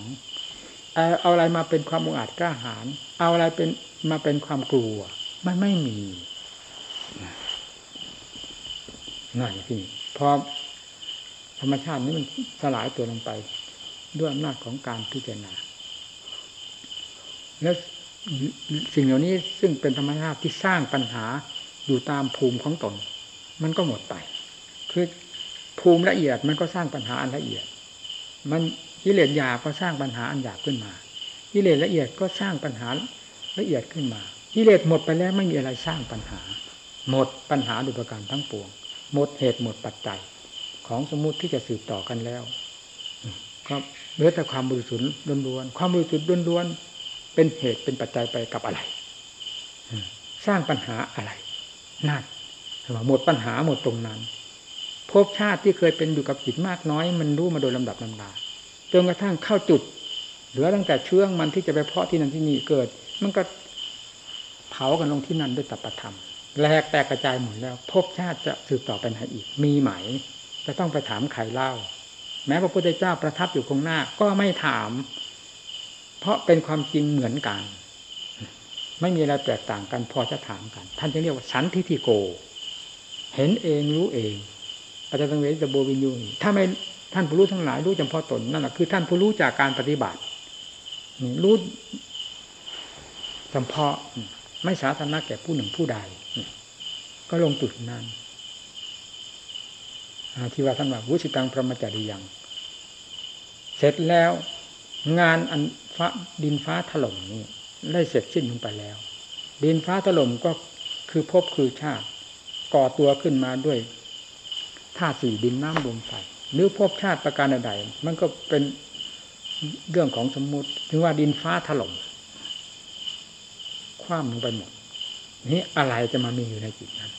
เอาอะไรมาเป็นความอุอาจกล้าหาญเอาอะไรเป็นมาเป็นความกลัว มันไม่มีนั่นพี่พอธรรมชาตินี้มันสลายตัวลงไป ด้วยอำนาจของการพิจารณา แล้วสิ่งเหล่านี้ซึ่งเป็นธรรมชาติที่สร้างปัญหาอยู่ตามภูมิของตน มันก็หมดไป คือภูมิละเอียดมันก็สร้างปัญหาอันละเอียด มันกิเลสหยาบก็สร้างปัญหาอันหยาบขึ้นมากิเลสละเอียดก็สร้างปัญหาละเอียดขึ้นมากิเลสหมดไปแล้วไม่มีอะไรสร้างปัญหา หมดปัญหาดุประการทั้งปวง หมดเหตุหมดปัจจัย ของสมมุติที่จะสืบต่อกันแล้วก็เหลือแต่ความบริสุทธิ์ล้วนๆความบริสุทธิ์ล้วนๆ เป็นเหตุเป็นปัจจัยไปกับอะไร สร้างปัญหาอะไรนั่นหมดปัญหาหมดตรงนั้นภพชาติที่เคยเป็นอยู่กับจิตมากน้อย มันรู้มาโดยลำดับลำดาจนกระทั่งเข้าจุด เหลือตั้งแต่เชื่องมันที่จะไปเพาะที่นั่นที่นี่เกิด มันก็เผากันลงที่นั่นด้วยตัปธรรมแหลกแตกกระจายหมดแล้วภพชาติจะสืบต่อไปไหนอีก มีไหม จะต้องไปถามใครเล่า แม้พระพุทธเจ้าประทับอยู่คงหน้า ก็ไม่ถาม เพราะเป็นความจริงเหมือนกัน ไม่มีอะไรแตกต่างกันพอจะถามกัน ท่านจะเรียกว่าสันทิฏฐิโก เห็นเองรู้เองปัจจังเวทโบวินยูถ้าไม่ท่านผู้รู้ทั้งหลายรู้เฉพาะตนนั่นแหละคือท่านผู้รู้จากการปฏิบัติรู้เฉพาะไม่สาธารณะแก่ผู้หนึ่งผู้ใด ก็ลงจุดนั้นที่ว่าท่านว่าวุชิตังพระมจริยัง เสร็จแล้วงานอัน ฟ้าดินฟ้าถล่มนี่ได้เสร็จสิ้นลงไปแล้ว ดินฟ้าถล่มก็คือพบคือชาติ ก่อตัวขึ้นมาด้วยธาตุสี่ดินน้ำลมไฟหรือพบชาติประการใดมันก็เป็นเรื่องของสมมุติถึงว่าดินฟ้าถล่มคว่ำลงไปหมดนี่อะไรจะมามีอยู่ในจิตนั้น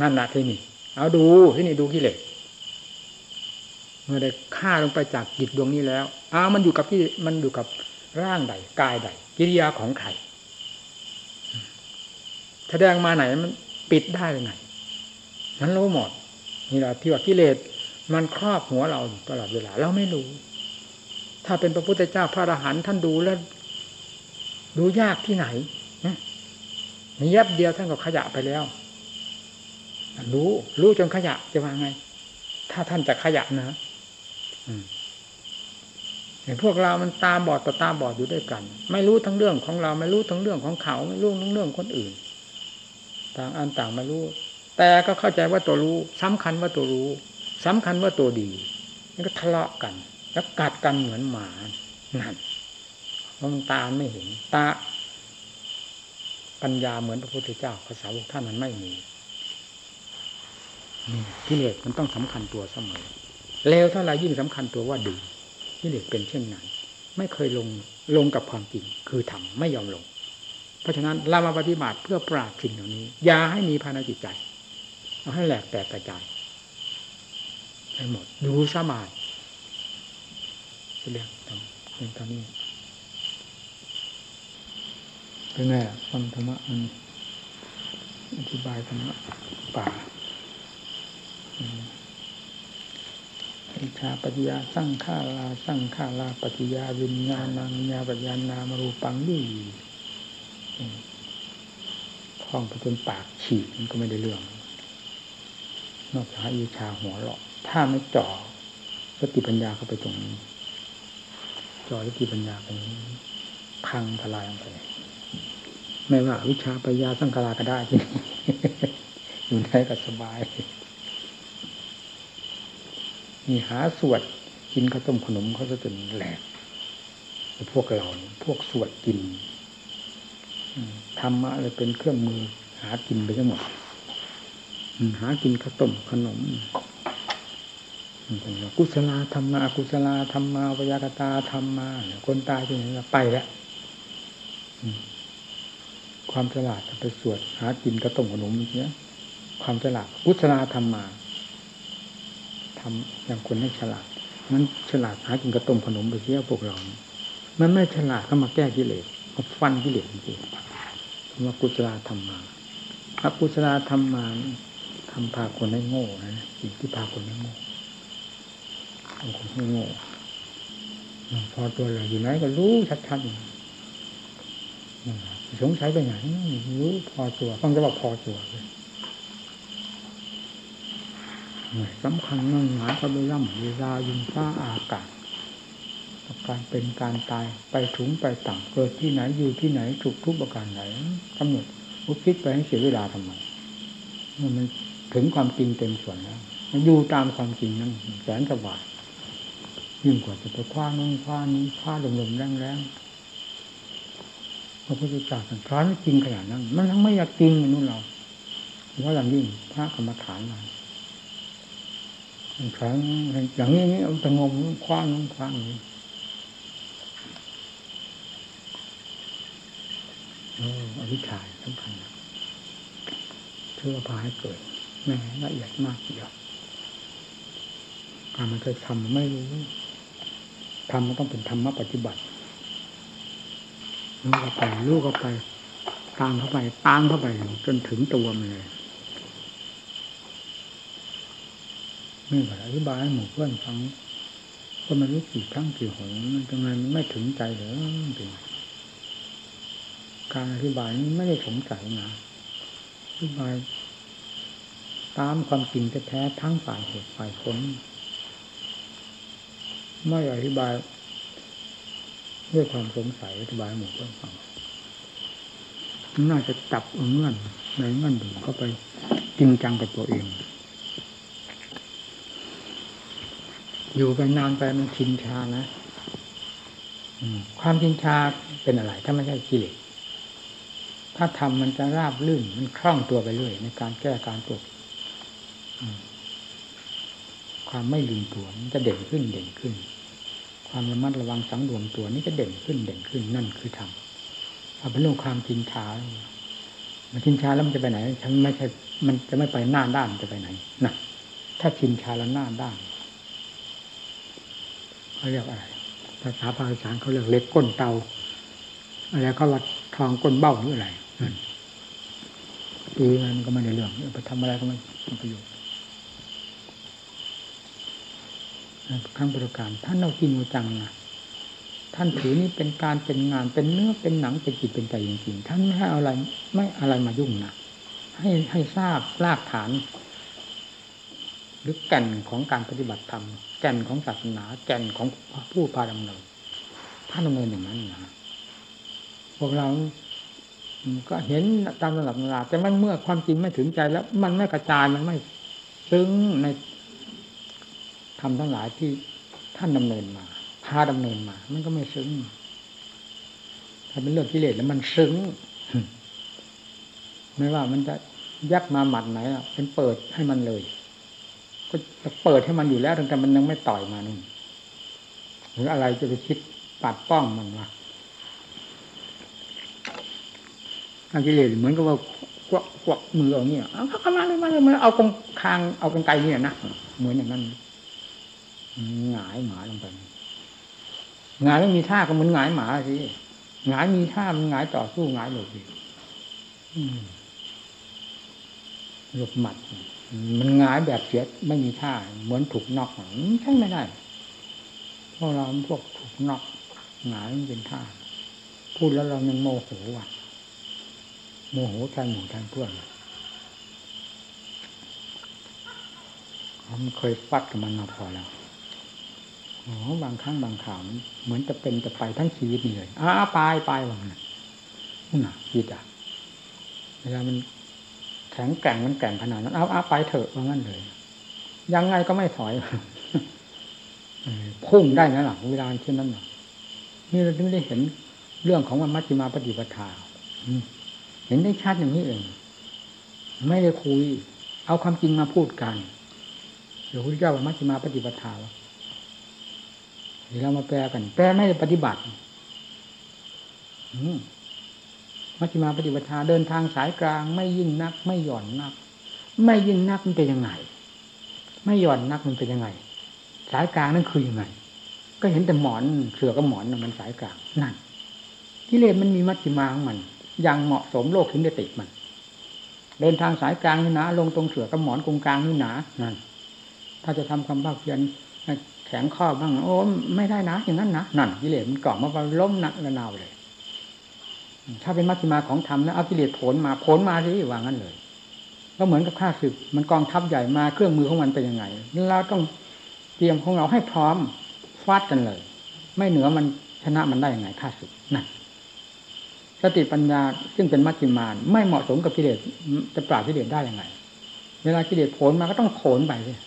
นั่นละที่นี่เอาดูที่นี่ดูกิเลส เมื่อได้ฆ่าลงไปจากจิตดวงนี้แล้วอ้ามันอยู่กับที่มันอยู่กับร่างใดกายใดกิริยาของใครแสดงมาไหนมันปิดได้ยังไงมันรู้หมดนี่แหละที่ว่ากิเลสมันครอบหัวเราตลอดเวลาเราไม่รู้ ถ้าเป็นพระพุทธเจ้าพระอรหันต์ท่านดูแล้ว ดูยากที่ไหนมียับเดียวท่านก็ขยะไปแล้วรู้รู้จนขยะจะว่าไง ถ้าท่านจะขยะนะ เห็นพวกเรามันตาบอดต่อตาบอดอยู่ด้วยกัน ไม่รู้ทั้งเรื่องของเราไม่รู้ทั้งเรื่องของเขา ไม่รู้ทั้งเรื่องคนอื่น ต่างอันต่างไม่รู้ แต่ก็เข้าใจว่าตัวรู้สำคัญว่าตัวรู้สำคัญว่าตัวดีนี่ก็ทะเลาะกัน แล้วกัดกันเหมือนหมานั่นเพราะมันตาไม่เห็น ตาปัญญาเหมือนพระพุทธเจ้าภาษาพวกท่านมันไม่มีนี่กิเลสมันต้องสำคัญตัวเสมอ เลวเท่าไรยิ่งสำคัญตัวว่าดีกิเลสเป็นเช่นนั้น ไม่เคยลงลงกับความจริงคือทำไม่ยอมลง เพราะฉะนั้นเรามาปฏิบัติเพื่อปราบสิ่งเหล่านี้อย่าให้มีภายในจิตใจเอาให้แหลกแตกกระจายให้หมดดูสมาธิเรียกตรงเรื่องตอนนี้เป็นไงฟังธรรมะมันอธิบายธรรมะป่า อิชาปัญญาสร้างข้าลาสร้างข้าลาปฏิยาวิญญาณังญาปัญญานามารูปังดีท่องไปจนปากฉีกมันก็ไม่ได้เรื่อง นอกจากอิชาหัวเราะถ้าไม่จ่อสติปัญญาเข้าไปตรงนี้จ่อสติปัญญาไปพังทลายลงไปไม่ว่าวิชาปัญญาสังกาาก็ได้ที่อยู่ได้ก็สบาย มีหาสวดกินข้าวต้มขนมเขาจะจนแหลกพวกเราพวกสวดกินธรรมะเลยเป็นเครื่องมือ หากินไปทั้งหมดหากินข้าวต้มขนมกุศลธรรมากุศลธรรมาวยากตาธรรมาคนตายที่ไหนไปแล้วความฉลาดไปสวด หากินกระต้มขนมเนี้ย ความฉลาดกุศลธรรมา ทำอย่างคนให้ฉลาด มันฉลาดหากินกระต้มขนมไปเสียพวกเรา มันไม่ฉลาดเข้ามาแก้กิเลสมาฟันกิเลสจริงๆคำว่ากุศลธรรมมาอกุศลธรรมมาทำพาคนให้โง่นะสิ่งที่พาคนให้โง่ทำคนให้โง่พอตัวเราอยู่ไหนก็รู้ชัดๆสงสัยไปไหนรู้พอตัวต้องจะบอกพอตัวเลย สำคัญนั่งหนาก็ไปย่ำเวลายิงฟ้าอากาศการเป็นการตายไปถุงไปต่ำเกิดที่ไหนอยู่ที่ไหนถูกทุกประการไหนกำหนดอุคิดไปให้เสียเวลาทำไมมันถึงความจริงเต็มส่วนแล้วมันอยู่ตามความจริงนั้นแสนสบายยิ่งกว่าจะไปคว้าน้องคว้านี้คว้าลมๆแรงๆพระพุทธเจ้าสันพระไม่จริงขนาดนั้น มันทั้งไม่อยากจริงมนุษย์เราเพราะอย่างยิ่งพระกรรมฐานมา ครั้งอย่างนี้นี่เอาแต่งมคว้างคว้านอวิชาสำคัญเชื่อพาให้เกิดแม่ละเอียดมากเดียวการมันจะทำไม่รู้ทำมันต้องเป็นธรรมะปฏิบัติลูกเข้าไปลูกเข้าไปตามเข้าไปตามเข้าไปจนถึงตัวมันเลย นี่ก็อธิบายให้หมู่เพื่อนฟังก็ไม่รู้กี่ครั้งกี่หนมันทำไมมันไม่ถึงใจเหรอเป็นการอธิบายนี้ไม่ได้สงสัยนะอธิบาย ตามความจริงแท้ทั้งฝ่ายเหตุฝ่ายผลไม่อธิบาย ด้วยความสงสัยอธิบายหมดเพื่อนฟังน่าจะจับเงื่อนในเงื่อนดึงเข้าไปจริงจังกับตัวเอง อยู่ไปนานไปมันชินชานะความชินชาเป็นอะไร ถ้าไม่ใช่กิเลสถ้าทำมันจะราบลื่น มันคล่องตัวไปเรื่อยในการแก้การตกความไม่ลืมตัวมันจะเด่นขึ้นเด่นขึ้น ความระมัดระวังสังรวมตัวนี้จะเด่นขึ้นเด่นขึ้นนั่นคือธรรมเอาเป็นเรื่องความชินชามันชินชาแล้วมันจะไปไหนฉันไม่ใช่ มันจะไม่ไปหน้าด้านจะไปไหนนะถ้าชินชาแล้วหน้าด้าน เขาเรียกอะไรภาษาภาษาเขาเรียกเล็กก้นเตาอะไรเขาว่าทองก้นเบ้าหรืออะไรตีมันก็ไม่ได้เรื่องไปทำอะไรก็ไม่มีประโยชน์ข้างประการท่านเอาจริงจังนะท่านถือนี่เป็นการเป็นงานเป็นเนื้อเป็นหนังเป็นจิตเป็นใจจริงๆท่านไม่ให้อะไร ไม่อะไรมายุ่งนะให้ให้ทราบรากฐาน หรือก่นของการปฏิบัติธรรม แก่นของศาสนา แก่นของผู้พาดำเนินท่านดำเนินอย่างนั้นนะพวกเราก็เห็นตามระดับเวลาแต่มันเมื่อความจริงไม่ถึงใจแล้ว มันไม่กระจายมันไม่ซึ้งในทำทั้งหลายที่ท่านดำเนินมา พาดำเนินมา มันก็ไม่ซึ้งถ้าเป็นเรื่องกิเลสแล้วมันซึ้ง ไม่ว่ามันจะยักมาหมัดไหนเป็นเปิดให้มันเลย ก็จะเปิดให้มันอยู่แล้วแต่มันยังไม่ต่อยมานี่หรืออะไรจะไปคิดปัดป้องมันวะทางกิเลสเหมือนกับว่ากวักกวักมือเอาเนี่ยเอาเข้ามาเลยมาเลยมาเอากงคางเอากางไกเนี่ยนะเหมือนอย่างนั้นหงายหมาลงไปหงายไม่มีท่าก็เหมือนหงายหมาสิหงายมีท่ามันหงายต่อสู้หงายหลบดิหลบหมัด มันงายแบบเสียไม่มีท่า เหมือนถูกนอกใช่ไม่ได้พวกเราพวกถูกนอกหงายมันเป็นท่า พูดแล้วเรายังโมโหว่ะ โมโหแทนหมู่แทนเพื่อนมันเคยฟัดกับมันมาพอแล้วอ๋อบางครั้งบางข่าวเหมือนจะเป็นจะไปทั้งชีวิตนี่เลยอ้าไปไปว่างนั้นน่ะจิตอะเวลามัน ข็งแกร่งมันแกร่งขนาดนั้นเอาอาไปเถอะว่างั้นเลย ยังไงก็ไม่ถอยพุ่งได้นะหล่ะเวลาเช่นนั้นหรอนี่เราถึงได้เห็นเรื่องของมันมัชฌิมาปฏิปทาเห็นได้ชัดอย่างนี้เองไม่ได้คุย เอาความจริงมาพูดกันเดี๋ยวพระเจ้าว่ามัชฌิมาปฏิปทาเดี๋ยวเรามาแปลกัน แปลไม่ได้ปฏิบัติมั มัชฌิมาปฏิปทาเดินทางสายกลาง ไม่ยิ่งนัก ไม่หย่อนนัก ไม่ยิ่งนักมันเป็นยังไง ไม่หย่อนนักมันเป็นยังไง สายกลางนั่นคือยังไง ก็เห็นแต่หมอนเสือกับหมอนมันสายกลางนั่นกิเลสมันมีมัชฌิมาของมัน อย่างเหมาะสมโลกถึงได้ติดมัน เดินทางสายกลางนี่นะลงตรงเสือกับหมอนกงกลางนี่นะนั่น ถ้าจะทำความภาคเพียรแข็งข้อบ้างโอ้ไม่ได้นะอย่างนั้นนะนั่นกิเลสมันเกาะมาล้มหนักระนาวเลย ถ้าเป็นมัชฌิมาของธรรมนะเอากิเลสผลมาผลมาสิว่างั้นเลยก็เหมือนกับข้าศึก มันกองทัพใหญ่มาเครื่องมือของมันเป็นยังไงเราต้องเตรียมของเราให้พร้อมฟาดกันเลย ไม่เหนือมันชนะมันได้ยังไงข้าศึกนั่นสติปัญญาซึ่งเป็นมัชฌิมาน ไม่เหมาะสมกับกิเลสจะปราบกิเลสได้ยังไง เวลากิเลสผลมาก็ต้องโผลไปเลย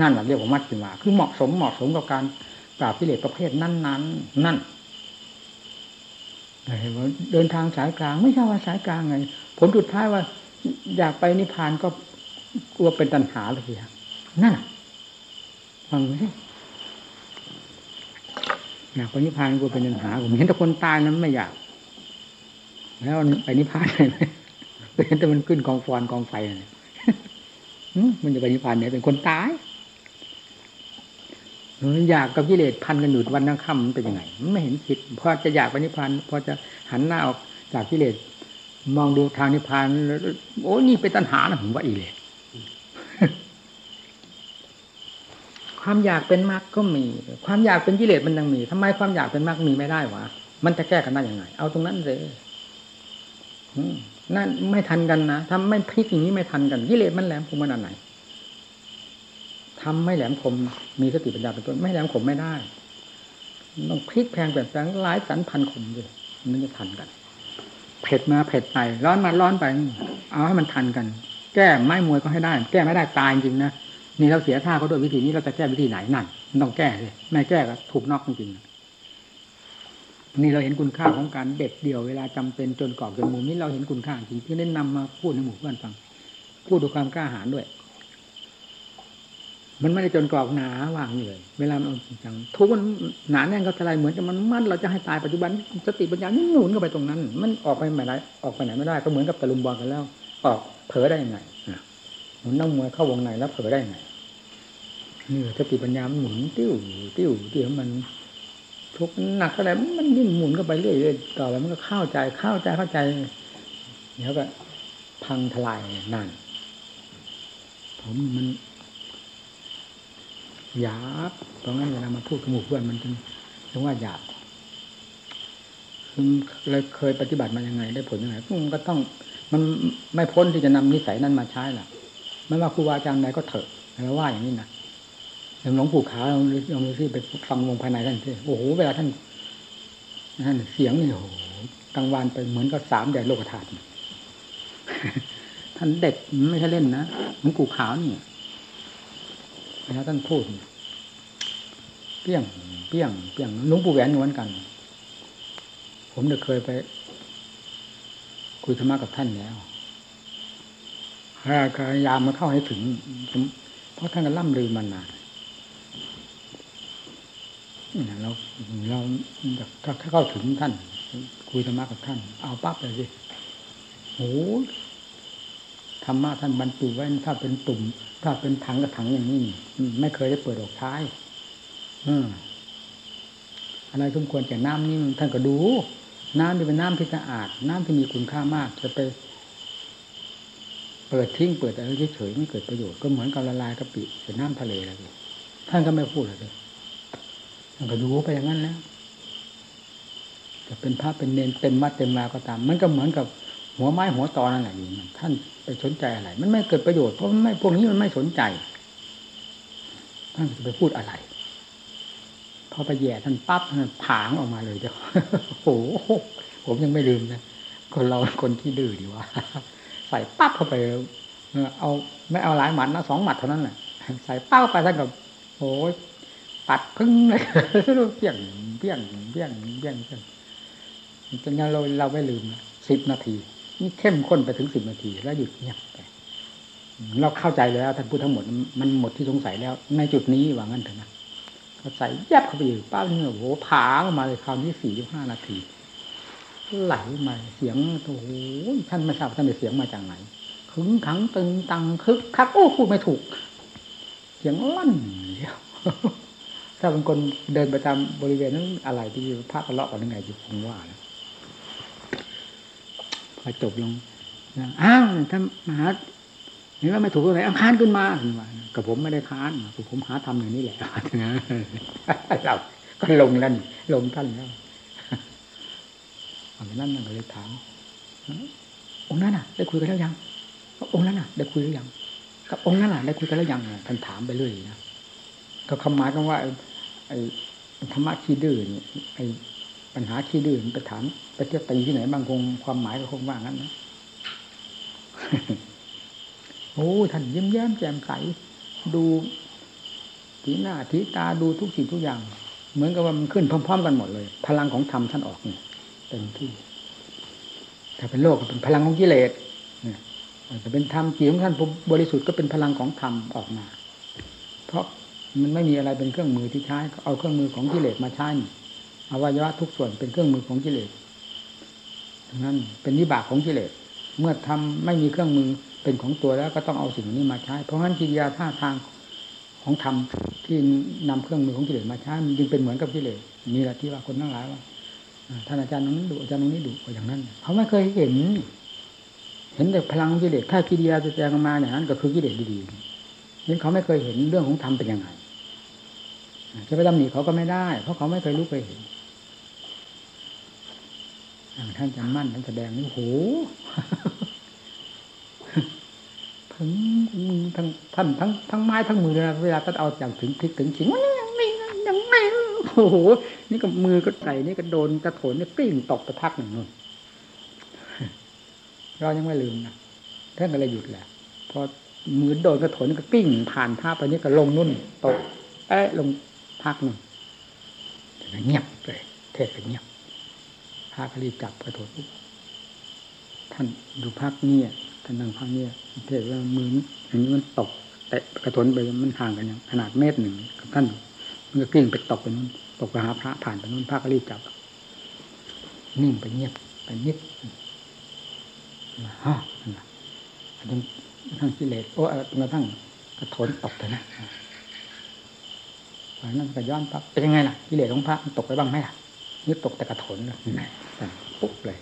นั่นแหละเรียกว่ามัชฌิมา คือเหมาะสมเหมาะสมกับการปราบกิเลสประเภทนั้น ๆนนั่น เดินทางสายกลาง ไม่ใช่ว่าสายกลางไง ผลสุดท้ายว่า อยากไปนิพพานก็กลัวเป็นตัณหาเลยทีนั่นฟังไหมอยากไปนิพพานกลัวเป็นตัณหา ผมเห็นแต่คนตายนั้นไม่อยาก แล้วไปนิพพานเลยไหมเห็นแต่มันขึ้นกองฟอนกองไฟเนี่ยมันจะไปนิพพานเนี่ยเป็นคนตาย อยากกับกิเลสพันกันอยู่วันนั่งค่ำมันเป็นยังไงไม่เห็นคิดพอจะอยากไปนิพพานพอจะหันหน้าออกจากกิเลสมองดูทางนิพพานโอ้นี่เป็นตัณหานะผมว่าอีเลยความอยากเป็นมรรคก็มี ความอยากเป็นกิเลสมันยังมีทำไมความอยากเป็นมรรคมีไม่ได้วะมันจะแก้กันได้ยังไง เอาตรงนั้นเลยนั่นไม่ทันกันนะทำไม่พลิกอย่างนี้ไม่ทันกันกิเลสมันแหลมคมขนาดไหน ทำไม่แหลมคมมีสติปัญญาเป็นต้นไม่แหลมคมไม่ได้ต้องพลิกแพงเปลี่ยนแปลงหลายสันพันคมเลยมันจะทันกัน เผ็ดมาเผ็ดไป ร้อนมาร้อนไป เอาให้มันทันกัน แก้ไม้มวยก็ให้ได้ แก้ไม่ได้ตายจริงนะนี่เราเสียท่าเขาด้วยวิธีนี้เราจะแก้วิธีไหนนั่นต้องแก้เลยไม่แก้ก็ถูกนอกจริงนี่เราเห็นคุณค่าของการเด็ดเดี่ยวเวลาจำเป็นจนกรอบจนมุมนี้เราเห็นคุณค่าจริงที่ได้นำมาพูดในหมู่เพื่อนฟังพูดด้วยความกล้าหาญด้วย มันไม่ได้จนกรอบหนาวางเลย เวลามันจังทุกมันหนาแน่นก็ทลายเหมือนจะมันมั่นเราจะให้ตายปัจจุบันสติปัญญานี่หนุนเข้าไปตรงนั้น มันออกไปไหนออกไปไหนไม่ได้ก็เหมือนกับตะลุมบอลกันแล้ว ออกเผลอได้ยังไงหมุนน้ำมวยเข้าวงในแล้วเผลอได้ยังไงนี่สติปัญญามันหมุนติ้วติ้วติ้วมันทุกหนักเท่าไหร่มันยิ่งหมุนเข้าไปเรื่อยๆต่อไปมันก็เข้าใจเข้าใจเข้าใจเดี๋ยวก็พังทลายนั่นผมมัน หยาบตรงนั้นเวลามาพูดกับหมู่เพื่อนมันจึงถึงว่าหยาบคือเลยเคยปฏิบัติมายังไง ได้ผลยังไงมันก็ต้องมันไม่พ้นที่จะนำนิสัยนั้นมาใช้ล่ะไม่ว่าครูบาอาจารย์ใดก็เถอะแล้วว่าอย่างนี้นะอย่างหลวงปู่ขาวลองลองดูที่ไปฟังวงภายในท่านที่โอ้โหเวลาท่านนั่นเสียงนี่โอ้โหกลางวันไปเหมือนกับสามแดดโลกธาตุท่านเด็ดไม่ใช่เล่นนะหลวงปู่ขาวนี่ เวลาท่านพูด เปี้ยง เปี้ยง เปี้ยงลวงปู่แหวนเหมือนกัน ผมเด็กเคยไป คุยธรรมะกับท่านแล้วพยายามมาเข้าให้ถึง เพราะท่านก็ล่ำลือมานานเราเราถ้าเข้าถึงท่าน คุยธรรมะกับท่าน เอาปั๊บเลยสิโห ธรรมะท่านบรรจุไว้ถ้าเป็นตุ่ม ถ้าเป็นถังกับถังอย่างนี้ไม่เคยได้เปิดออกท้ายอืมอะไรสมควรแก่น้ำนี่ท่านก็ดู น้ำที่เป็นน้ำที่สะอาด น้ำที่มีคุณค่ามาก จะไป เปิดทิ้งเปิดอะไรเฉยๆไม่เกิดประโยชน์ก็เหมือนกับละลายกะปิเป็นน้ำทะเลอะไรท่านก็ไม่พูดเลยมันก็ดูไปอย่างนั้นแล้วจะเป็นพระเป็นเนนเต็มมัดเต็มมาก็ตาม มันก็เหมือนกับหัวไม้หัวตอนั่นแหละอยู่ท่าน ไปสนใจอะไร มันไม่เกิดประโยชน์เพราะไม่พวกนี้มันไม่สนใจท่านจะไปพูดอะไร พอไปแย่ท่านปั๊บท่านผางออกมาเลยเจ้าโอ้โหผมยังไม่ลืมนะคนเราคนที่ดื้อดีว่าใส่ปั๊บเข้าไปเอาไม่เอาหลายหมัดนะสองหมัดเท่านั้นแหละใส่ปั๊บไปท่านกับโอ้ยตัดพึ่งเลยเพี้ยงเพี้ยงเพี้ยงเพี้ยงเพี้ยงจนเราเราไม่ลืมสิบนาที นี่เข้มข้นไปถึงสิบนาที แล้วหยุดเงียบไปเราเข้าใจแล้วท่านพูดทั้งหมดมันหมดที่สงสัยแล้ว ในจุดนี้ว่างั้นเถอะนะเขาใส่แยบเข้าไปอยู่ป้าเนี่ยโอ้โหผาออกมาเลยคราวนี้สี่ห้านาทีไหลมาเสียงโอ้โหท่านไม่ทราบท่านได้เสียงมาจากไหนขึงขังตึงตังคึกคักโอ้พูดไม่ถูก เสียงลั่นเดียวถ้าเป็นคนเดินประจำบริเวณนั้นอะไรที่พระทะเลาะกันยังไงอยู่คงว่านะ พอจบลงอ้าวถ้ามหาเห็นว่าไม่ถูกตรงไหนอ้าค้านขึ้นมากับผมไม่ได้ค้านผมหาทำอย่างนี้แหละนะเราก็ลงแล้วลงท่านแล้วอันนั้นนั่นก็เลยถามองค์นั้นน่ะ ได้คุยกันแล้วยังองค์นั้นน่ะ ได้คุยหรือยังกับองค์นั้นน่ะ ได้คุยกันแล้วยังท่านถามไปเรื่อยนะก็คำหมายกันว่าไอ้ธรรมะขี้ดื้อนี่ไอ้ ปัญหาขี้ดื้อมันไปถามไปเที่ยวตีที่ไหนบางคงความหมายก็คงว่างั้นนะโอ้ท่านยิ้มแย้มแจ่มใส ดูทีหน้าทีตาดูทุกสิ่งทุกอย่าง เหมือนกับว่ามันขึ้นพร้อม ๆ กันหมดเลย พลังของธรรมท่านออกนี่เต็มที่ถ้าเป็นโลกก็เป็นพลังของกิเลสเนี่ยแต่เป็นธรรมจิตของท่านบริสุทธิ์ก็เป็นพลังของธรรมออกมา เพราะมันไม่มีอะไรเป็นเครื่องมือที่ใช้เอาเครื่องมือของกิเลสมาใช้ อวัยวะทุกส่วนเป็นเครื่องมือของกิเลสนั้นเป็นนิบากของกิเลส เมื่อทำไม่มีเครื่องมือเป็นของตัวแล้วก็ต้องเอาสิ่งนี้มาใช้ เพราะฉะนั้นกิริยาท่าทางของธรรมที่นำเครื่องมือของกิเลสมาใช้มันจึงเป็นเหมือนกับกิเลสนี่แหละที่ว่าคนทั้งหลายว่าท่านอาจารย์นั้นดุอาจารย์นี้ดุอย่างนั้นเขาไม่เคยเห็น เห็นแต่พลังกิเลสถ้ากิริยาจะแสดงมาอย่างนั้น ก็คือกิเลสดีๆนี่เขาไม่เคยเห็นเรื่องของธรรมเป็นยังไงจะไปตำหนิเขาก็ไม่ได้ เพราะเขาไม่เคยรู้เคยเห็น ท่านจันมั่นท่านแสดงนี่โหถึงทั้งท่านทั้งทั้งไม้ทั้งมือเลยเวลาท่านเอาอย่างถึงพลิกถึงฉิงยังไม่ยังไม่โอ้โหนี่ก็มือก็ใส่นี่ก็โดนกระโถนนี่กลิ้งตกไปพักหนึ่งนู่นเรายังไม่ลืมนะท่านก็เลยหยุดแหละพอมือโดนกระโถนก็กลิ้งผ่านภาไปนี่ก็ลงนุ่นตกเอ๊ะลงพักหนึ่งเงียบเลยเทศเงียบ พระก็รีบจับกระโถนท่านดูพักเงียท่านนั่งพักเงียเทศว่ามืออย่างนี้มันตกแต่กระโถนไปมันห่างกันอย่างขนาดเมตรหนึ่งกับท่านมันก็กลิ้งไปตกไปนู้นตกไปหาพระผ่านไปนู้นพระก็รีบจับ นิ่งไปเงียบไปนิดฮะนั่นทั้งกิเลสโอ้จนกระทั่งกระโถนตกไปนะหลังนั้นก็ย้อนปั๊บเป็นยังไงล่ะกิเลสของพระมันตกไปบ้างไหมล่ะ นี่ตกแต่กระถนเลยนี่ปุ๊บเลย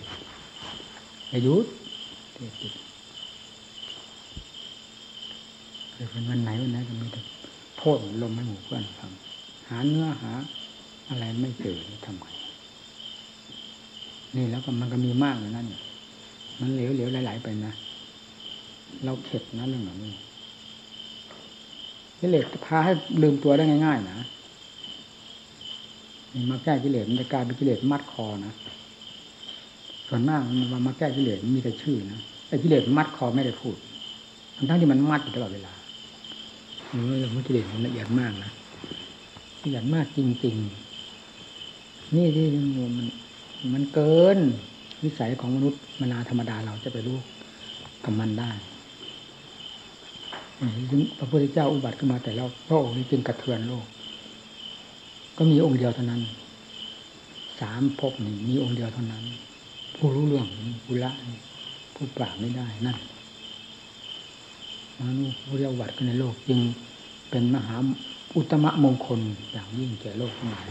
อายุติดเป็นวันไหนวันไหนก็มีแต่โทษลมให้หมู่เพื่อนฟังหาเนื้อหา อะไรไม่เจอทำไงนี่แล้วก็มันก็มีมากอย่างนั้นมันเหลวเหลวไหลๆไปนะเราเข็ดนะเรื่องแบบนี้กิเลสพาให้ลืมตัวได้ง่าย ๆ นะ นี่มาแก้กิเลสมันจะกลายเป็นกิเลสมัดคอนะส่วนมากมันมาแก้กิเลสมีแต่ชื่อนะไอ้กิเลสมัดคอไม่ได้พูดทั้งที่มันมัดอยู่ตลอดเวลาเออเรื่องกิเลสมันละเอียดมากนะละเอียดมากจริง ๆ นี่ที่มันมันเกินวิสัยของมนุษย์มนาธรรมดาเราจะไปรู้กับมันได้พระพุทธเจ้าอุบัติขึ้นมาแต่เราพระองค์จึงกระเทือนโลก ก็มีองค์เดียวเท่านั้น สามภพนี่มีองค์เดียวเท่านั้น ผู้รู้เรื่องผู้ละผู้ปราบไม่ได้นั่นมนุษย์ผู้เรียกวัดขึ้นในโลกจึงเป็นมหาอุตมะมงคลอย่างยิ่งแก่โลกทั้งหลาย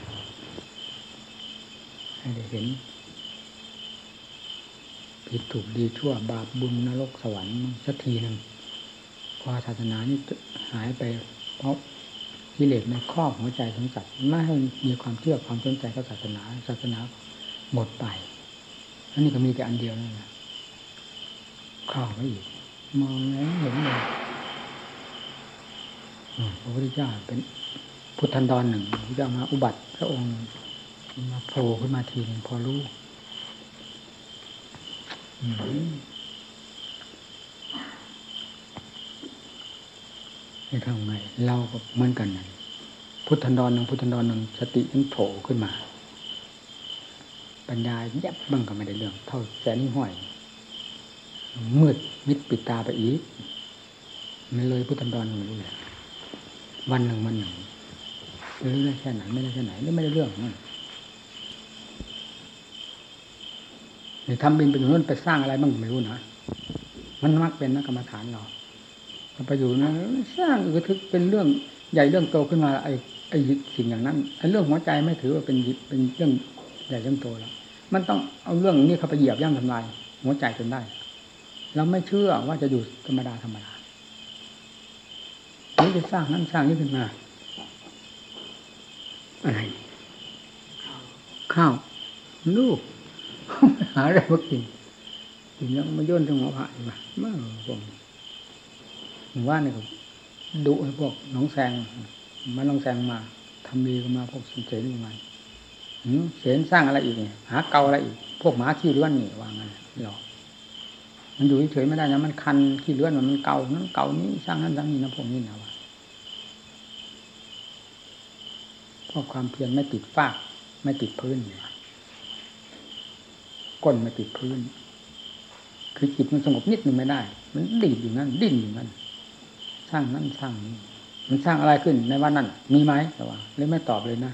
ให้ได้เห็นผิดถูกดีชั่วบาปบุญนรกสวรรค์สักทีหนึ่งพอศาสนานี่หายไปเพราะ กิเลสในครอบหัวใจของสัตว์ไม่ให้มีความเชื่อความสนใจกับศาสนาศาสนาหมดไปอันนี้ก็มีแต่อันเดียวนั่นแหละข้าวไม่อีกมองแล้วเห็นเลยพระพุทธเจ้าเป็นพุทธันดรหนึ่งพระพุทธเจ้ามาอุบัติพระองค์มาโผล่ขึ้นมาทีนึงพอรู้ นทางไงเราก็เหมือนกันนั่นพุทธันดรหนึ่งพุทธันดรหนึ่งสตินั้นโผล่ขึ้นมา ปัญญาแยบบ้างก็ไม่ได้เรื่อง เท่าแสนห้อยมืดมิดปิดตาไปอีกมันเลยพุทธันดรหนึ่งรู้เลยวันหนึ่งวันหนึ่งรู้ได้แค่ไหนไม่ได้แค่ไหนไม่ได้เรื่องนั่นนี่ทำบินไปอยู่นู้นไปสร้างอะไรบ้างไม่รู้นะมันมักเป็นนักกรรมฐานเรา ไปอยู่นะสร้างอือทึกเป็นเรื่องใหญ่เรื่องโตขึ้นมาไอ้ไอ้สิ่งอย่างนั้นไอ้เรื่องหัวใจไม่ถือว่าเป็นเป็นเรื่องใหญ่เรื่องโตแล้วมันต้องเอาเรื่องนี้เข้าไปเหยียบย่ำทำลาย หัวใจจนได้เราไม่เชื่อว่าจะอยู่ธรรมดาธรรมดานี่จะสร้างนั้นสร้างนี้ขึ้นมาอะไรข้าวลูกหาอะไรมากินกินแล้วมาย่นถึงหัวผ่านมาบ้าผม ว่าเนี่ยก็ดุให้พวกน้องแซงมาน้องแซงมาทำดีก็มาพวกสนเสนมาเสนสร้างอะไรอีกเนี่ยหาเกาอะไรอีก พวกหมาขี้เลื่อนนี่วางไงหรอมันอยู่เฉยไม่ได้นะมันคันขี้เลื่อนมันมันเกานั้นเกานี้สร้างนั้นสร้างนี้นะพวกนี้นะวะเพราะความเพียรไม่ติดฟาก ไม่ติดพื้นก้นไม่ติดพื้น คือจิตมันสงบนิดหนึ่งไม่ได้ มันดิ้นอยู่นั่นดิ้นอยู่นั่น สร้างนั่นสร้างนี้มันสร้างอะไรขึ้นในวันนั้น มีไหมแต่ว่าเลยไม่ตอบเลยนะ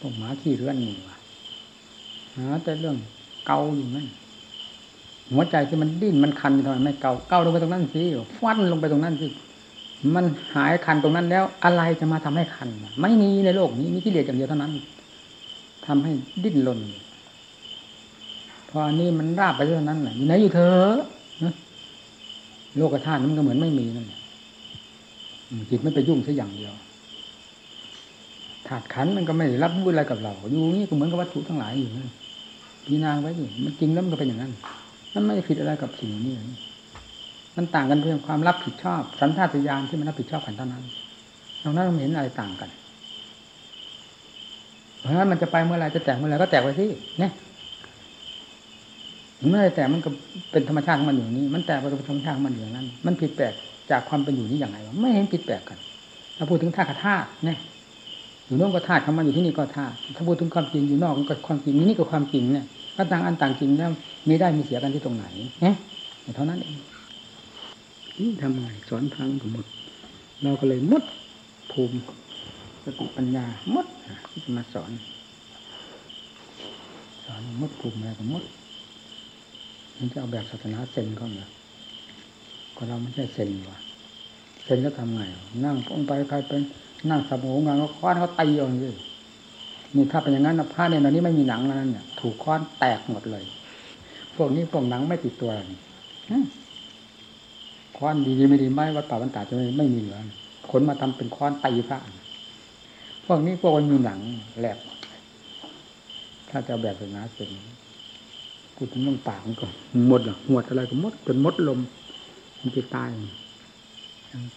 พวกหมาขี้เลื่อนนี่ว่ะหาแต่เรื่องเกาอยู่นั่นหัวใจที่มันดิ้นมันคันทำไมไม่เกาเกาลงไปตรงนั้นสิฟันลงไปตรงนั้นสิมันหายคันตรงนั้นแล้ว อะไรจะมาทำให้คัน ไม่มีในโลกนี้มีกิเลสอย่างเดียวเท่านั้นทำให้ดิ้นรนพออันนี้มันราบไปเท่านั้นแหละอยู่ไหนอยู่เธอ โลกธาตุมันก็เหมือนไม่มีนั่นแหละจิตไม่ไปยุ่งแค่อย่างเดียวถาดขันมันก็ไม่รับรู้อะไรกับเรา อยู่นี่ก็เหมือนกับวัตถุทั้งหลายอยู่นั่นพีนางไว้สิมันจริงแล้วมันก็เป็นอย่างนั้นมันไม่ผิดอะไรกับสิ่งนี้มันต่างกันเพียงความรับผิดชอบ สัญชาตญาณที่มันรับผิดชอบกันเท่านั้นตรงนั้นเราเห็นอะไรต่างกัน เพราะฉะนั้นมันจะไปเมื่อไรจะแตกเมื่อไรก็แตกไปสิเนี่ย เมื่อไรแต่มันก็เป็นธรรมชาติของมันอยู่นี้ มันแตกไปเป็นธรรมชาติของมันอย่างนั้น มันผิดแปลกจากความเป็นอยู่นี้อย่างไรวะไม่เห็นผิดแปลกกัน ถ้าพูดถึงธาตุกับธาตุเนี่ยอยู่โน้นก็ธาตุของมันอยู่ที่นี่ก็ธาตุถ้าพูดถึงความจริงอยู่นอกก็ความจริงนี่ก็ความจริงเนี่ยก็ต่างอันต่างจริงแล้วมีได้มีเสียกันที่ตรงไหนเนี่ยเท่านั้นเองนี่ทำไงสอนพังหมด เราก็เลยมดภูมิสติปัญญามดที่จะมาสอน สอนมดภูมิอะไรก็มด มันจะเอาแบบศาสนาเซนก็เหรอก็เราไม่ใช่เซนว่ะเซนก็ทำไง นั่งลงไปใครเป็นนั่งสับหูงานก็คว้านเขาตีเอาเลยนี่ถ้าเป็นอย่างนั้นผ้าเนี่ยตอนนี้ไม่มีหนังแล้วนั่นเนี่ยถูกค้อนแตกหมดเลย พวกนี้พวกหนังไม่ติดตัวนี่ค้อนดีไม่ดีไม่วัดป่าบรรดาจะไม่ไม่มีเหลือขนมาทำเป็นค้อนตีพระพวกนี้พวกมันมีหนังแหลกถ้าจะแบบศาสนาเซน กูถึงต้องปากมันก่อนหมดหรอหวดอะไรก็มดจนมดลมมันจะตาย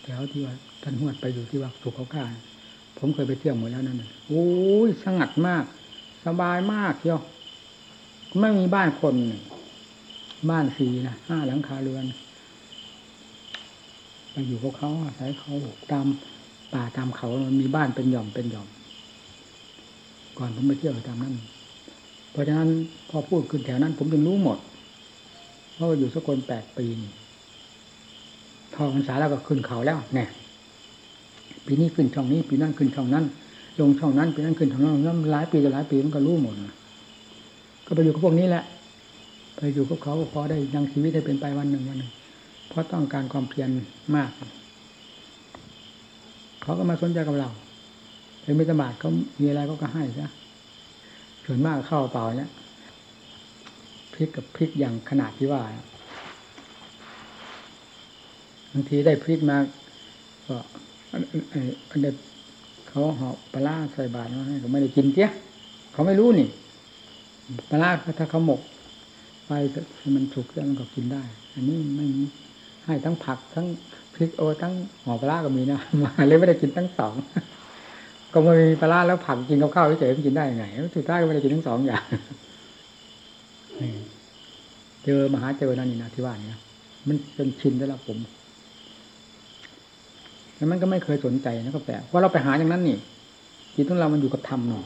แถวที่ว่าท่านหวดไปอยู่ที่ว่าถูกเขาฆ่าผมเคยไปเที่ยวหมดแล้วนั่นโอ้ยสงัดมาก สบายมากเที่ยวไม่มีบ้านคน บ้านสีนะห้าหลังคาเรือนไปอยู่กับเขาอาศัยเขาตามป่าตามเขามันมีบ้านเป็นหย่อมเป็นหย่อม ก่อนผมไปเที่ยวตามนั้น เพราะฉะนั้นพอพูดขึ้นแถวนั้น ผมจึงรู้หมด เพราะว่าอยู่สกลแปดปีทอพรรษาแล้วก็ขึ้นเขาแล้วเนี่ยปีนี้ขึ้นช่องนี้ ปีนั้นขึ้นช่องนั้น ลงช่องนั้นปีนั้นขึ้นช่องนั้นหลายปีต่อหลายปีมันก็รู้หมดก็ไปอยู่กับพวกนี้แหละ ไปอยู่กับเขาพอได้ยังชีวิตได้เป็นไปวันหนึ่งวันหนึ่งเพราะต้องการความเพียรมาก เขาก็มาสนใจกับเราเป็นมิตรบาทเขามีอะไรก็ก็ให้ซะ ส่วนมากเข้าเปล่าเนี่ยพริกกับพริกอย่างขนาดที่ว่าบางทีได้พริกมาก็เด็เขาหอบปลาใส่บาตรมาให้เขาไม่ได้กินเตี้ยเขาไม่รู้นี่ปลาถ้าเขาหมกไปมันสุกแล้วมันก็กินได้ อันนี้ไม่ให้ทั้งผักทั้งพริกโอทั้งหอปลาก็มีนะมาเลยไม่ได้กินทั้งสอง ก็ไม่มีปลาแล้วผักกินกับข้าวเฉยๆกินได้ยังไงสุดท้ายก็ไม่ได้กินทั้งสองอย่างเจอมหาเจอนั่นนี่นะที่ว่านี่มันเป็นชินแล้วผมแล้วมันก็ไม่เคยสนใจนะก็แปลกว่าเราไปหาอย่างนั้นนี่จิตของเรามันอยู่กับธรรมเนาะ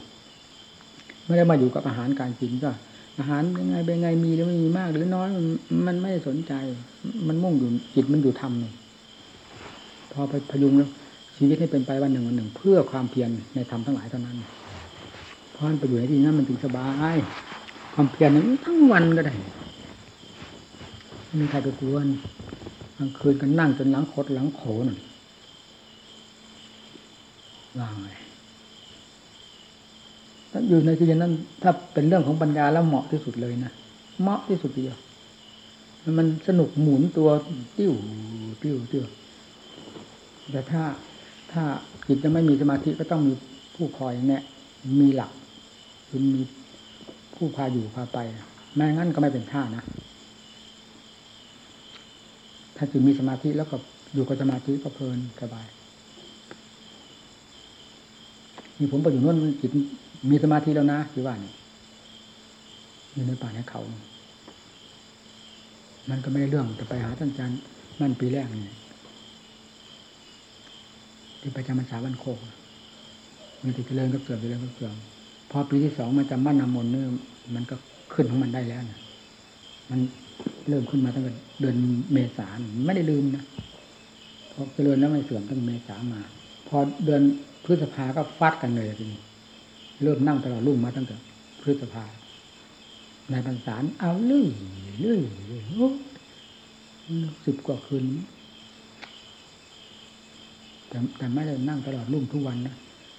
ไม่ได้มาอยู่กับอาหารการกินก็ อาหารยังไงเป็นไงมีหรือไม่มีมาก หรือน้อยมันไม่สนใจ มันมุ่งอยู่จิตมันอยู่ธรรมนี่พอไปพยุงแล้ว ชีวิตให้เป็นไปวันหนึ่งวันหนึ่ง เพื่อความเพียรในธรรมทั้งหลายเท่านั้น เพราะมันไปอยู่ในที่นั้นมันถึงสบายความเพียรนั้นทั้งวันก็ได้ไม่มีใครไปกวนกลางคืนกันนั่งจนหลังคดหลังโขนว่างเลยอยู่ในที่นั้น ถ้าเป็นเรื่องของปัญญาแล้วเหมาะที่สุดเลยนะเหมาะที่สุดเดียวมันสนุกหมุนตัวติ้วติ้วติ้วแต่ถ้า ถ้าจิตจะไม่มีสมาธิก็ต้องมีผู้คอยแนะมีหลักคือมีผู้พาอยู่พาไปไม่งั้นก็ไม่เป็นท่านะ ถ้าจิตมีสมาธิแล้วก็อยู่กับสมาธิก็เพลินสบายมีผมไปอยู่นู่นจิตมีสมาธิแล้วนะที่ว่านี่อยู่ในป่าในเขา มันก็ไม่ได้เรื่องจะไปหาท่านอาจารย์นั่นปีแรกนี่ ที่ไปจำพรรษาวันโคกมันติดเจริญก็เสื่อมเจริญก็เสื่อมพอปีที่สองมาจำบ้านนามนเนี่ยมันก็ขึ้นของมันได้แล้วนะมันเริ่มขึ้นมาตั้งแต่เดือนเมษาไม่ได้ลืมนะพอเจริญแล้วไม่เสื่อมตั้งเมษามา พอเดือนพฤษภาก็ฟาดกันเลยทีนี้เริ่มนั่งตลอดรุ่งมาตั้งแต่พฤษภาในพรรษาเอาเรื่อยเรื่อยสิบกว่าคืน แต่แต่ไม่ได้นั่งตลอดรุ่งทุกวันนะ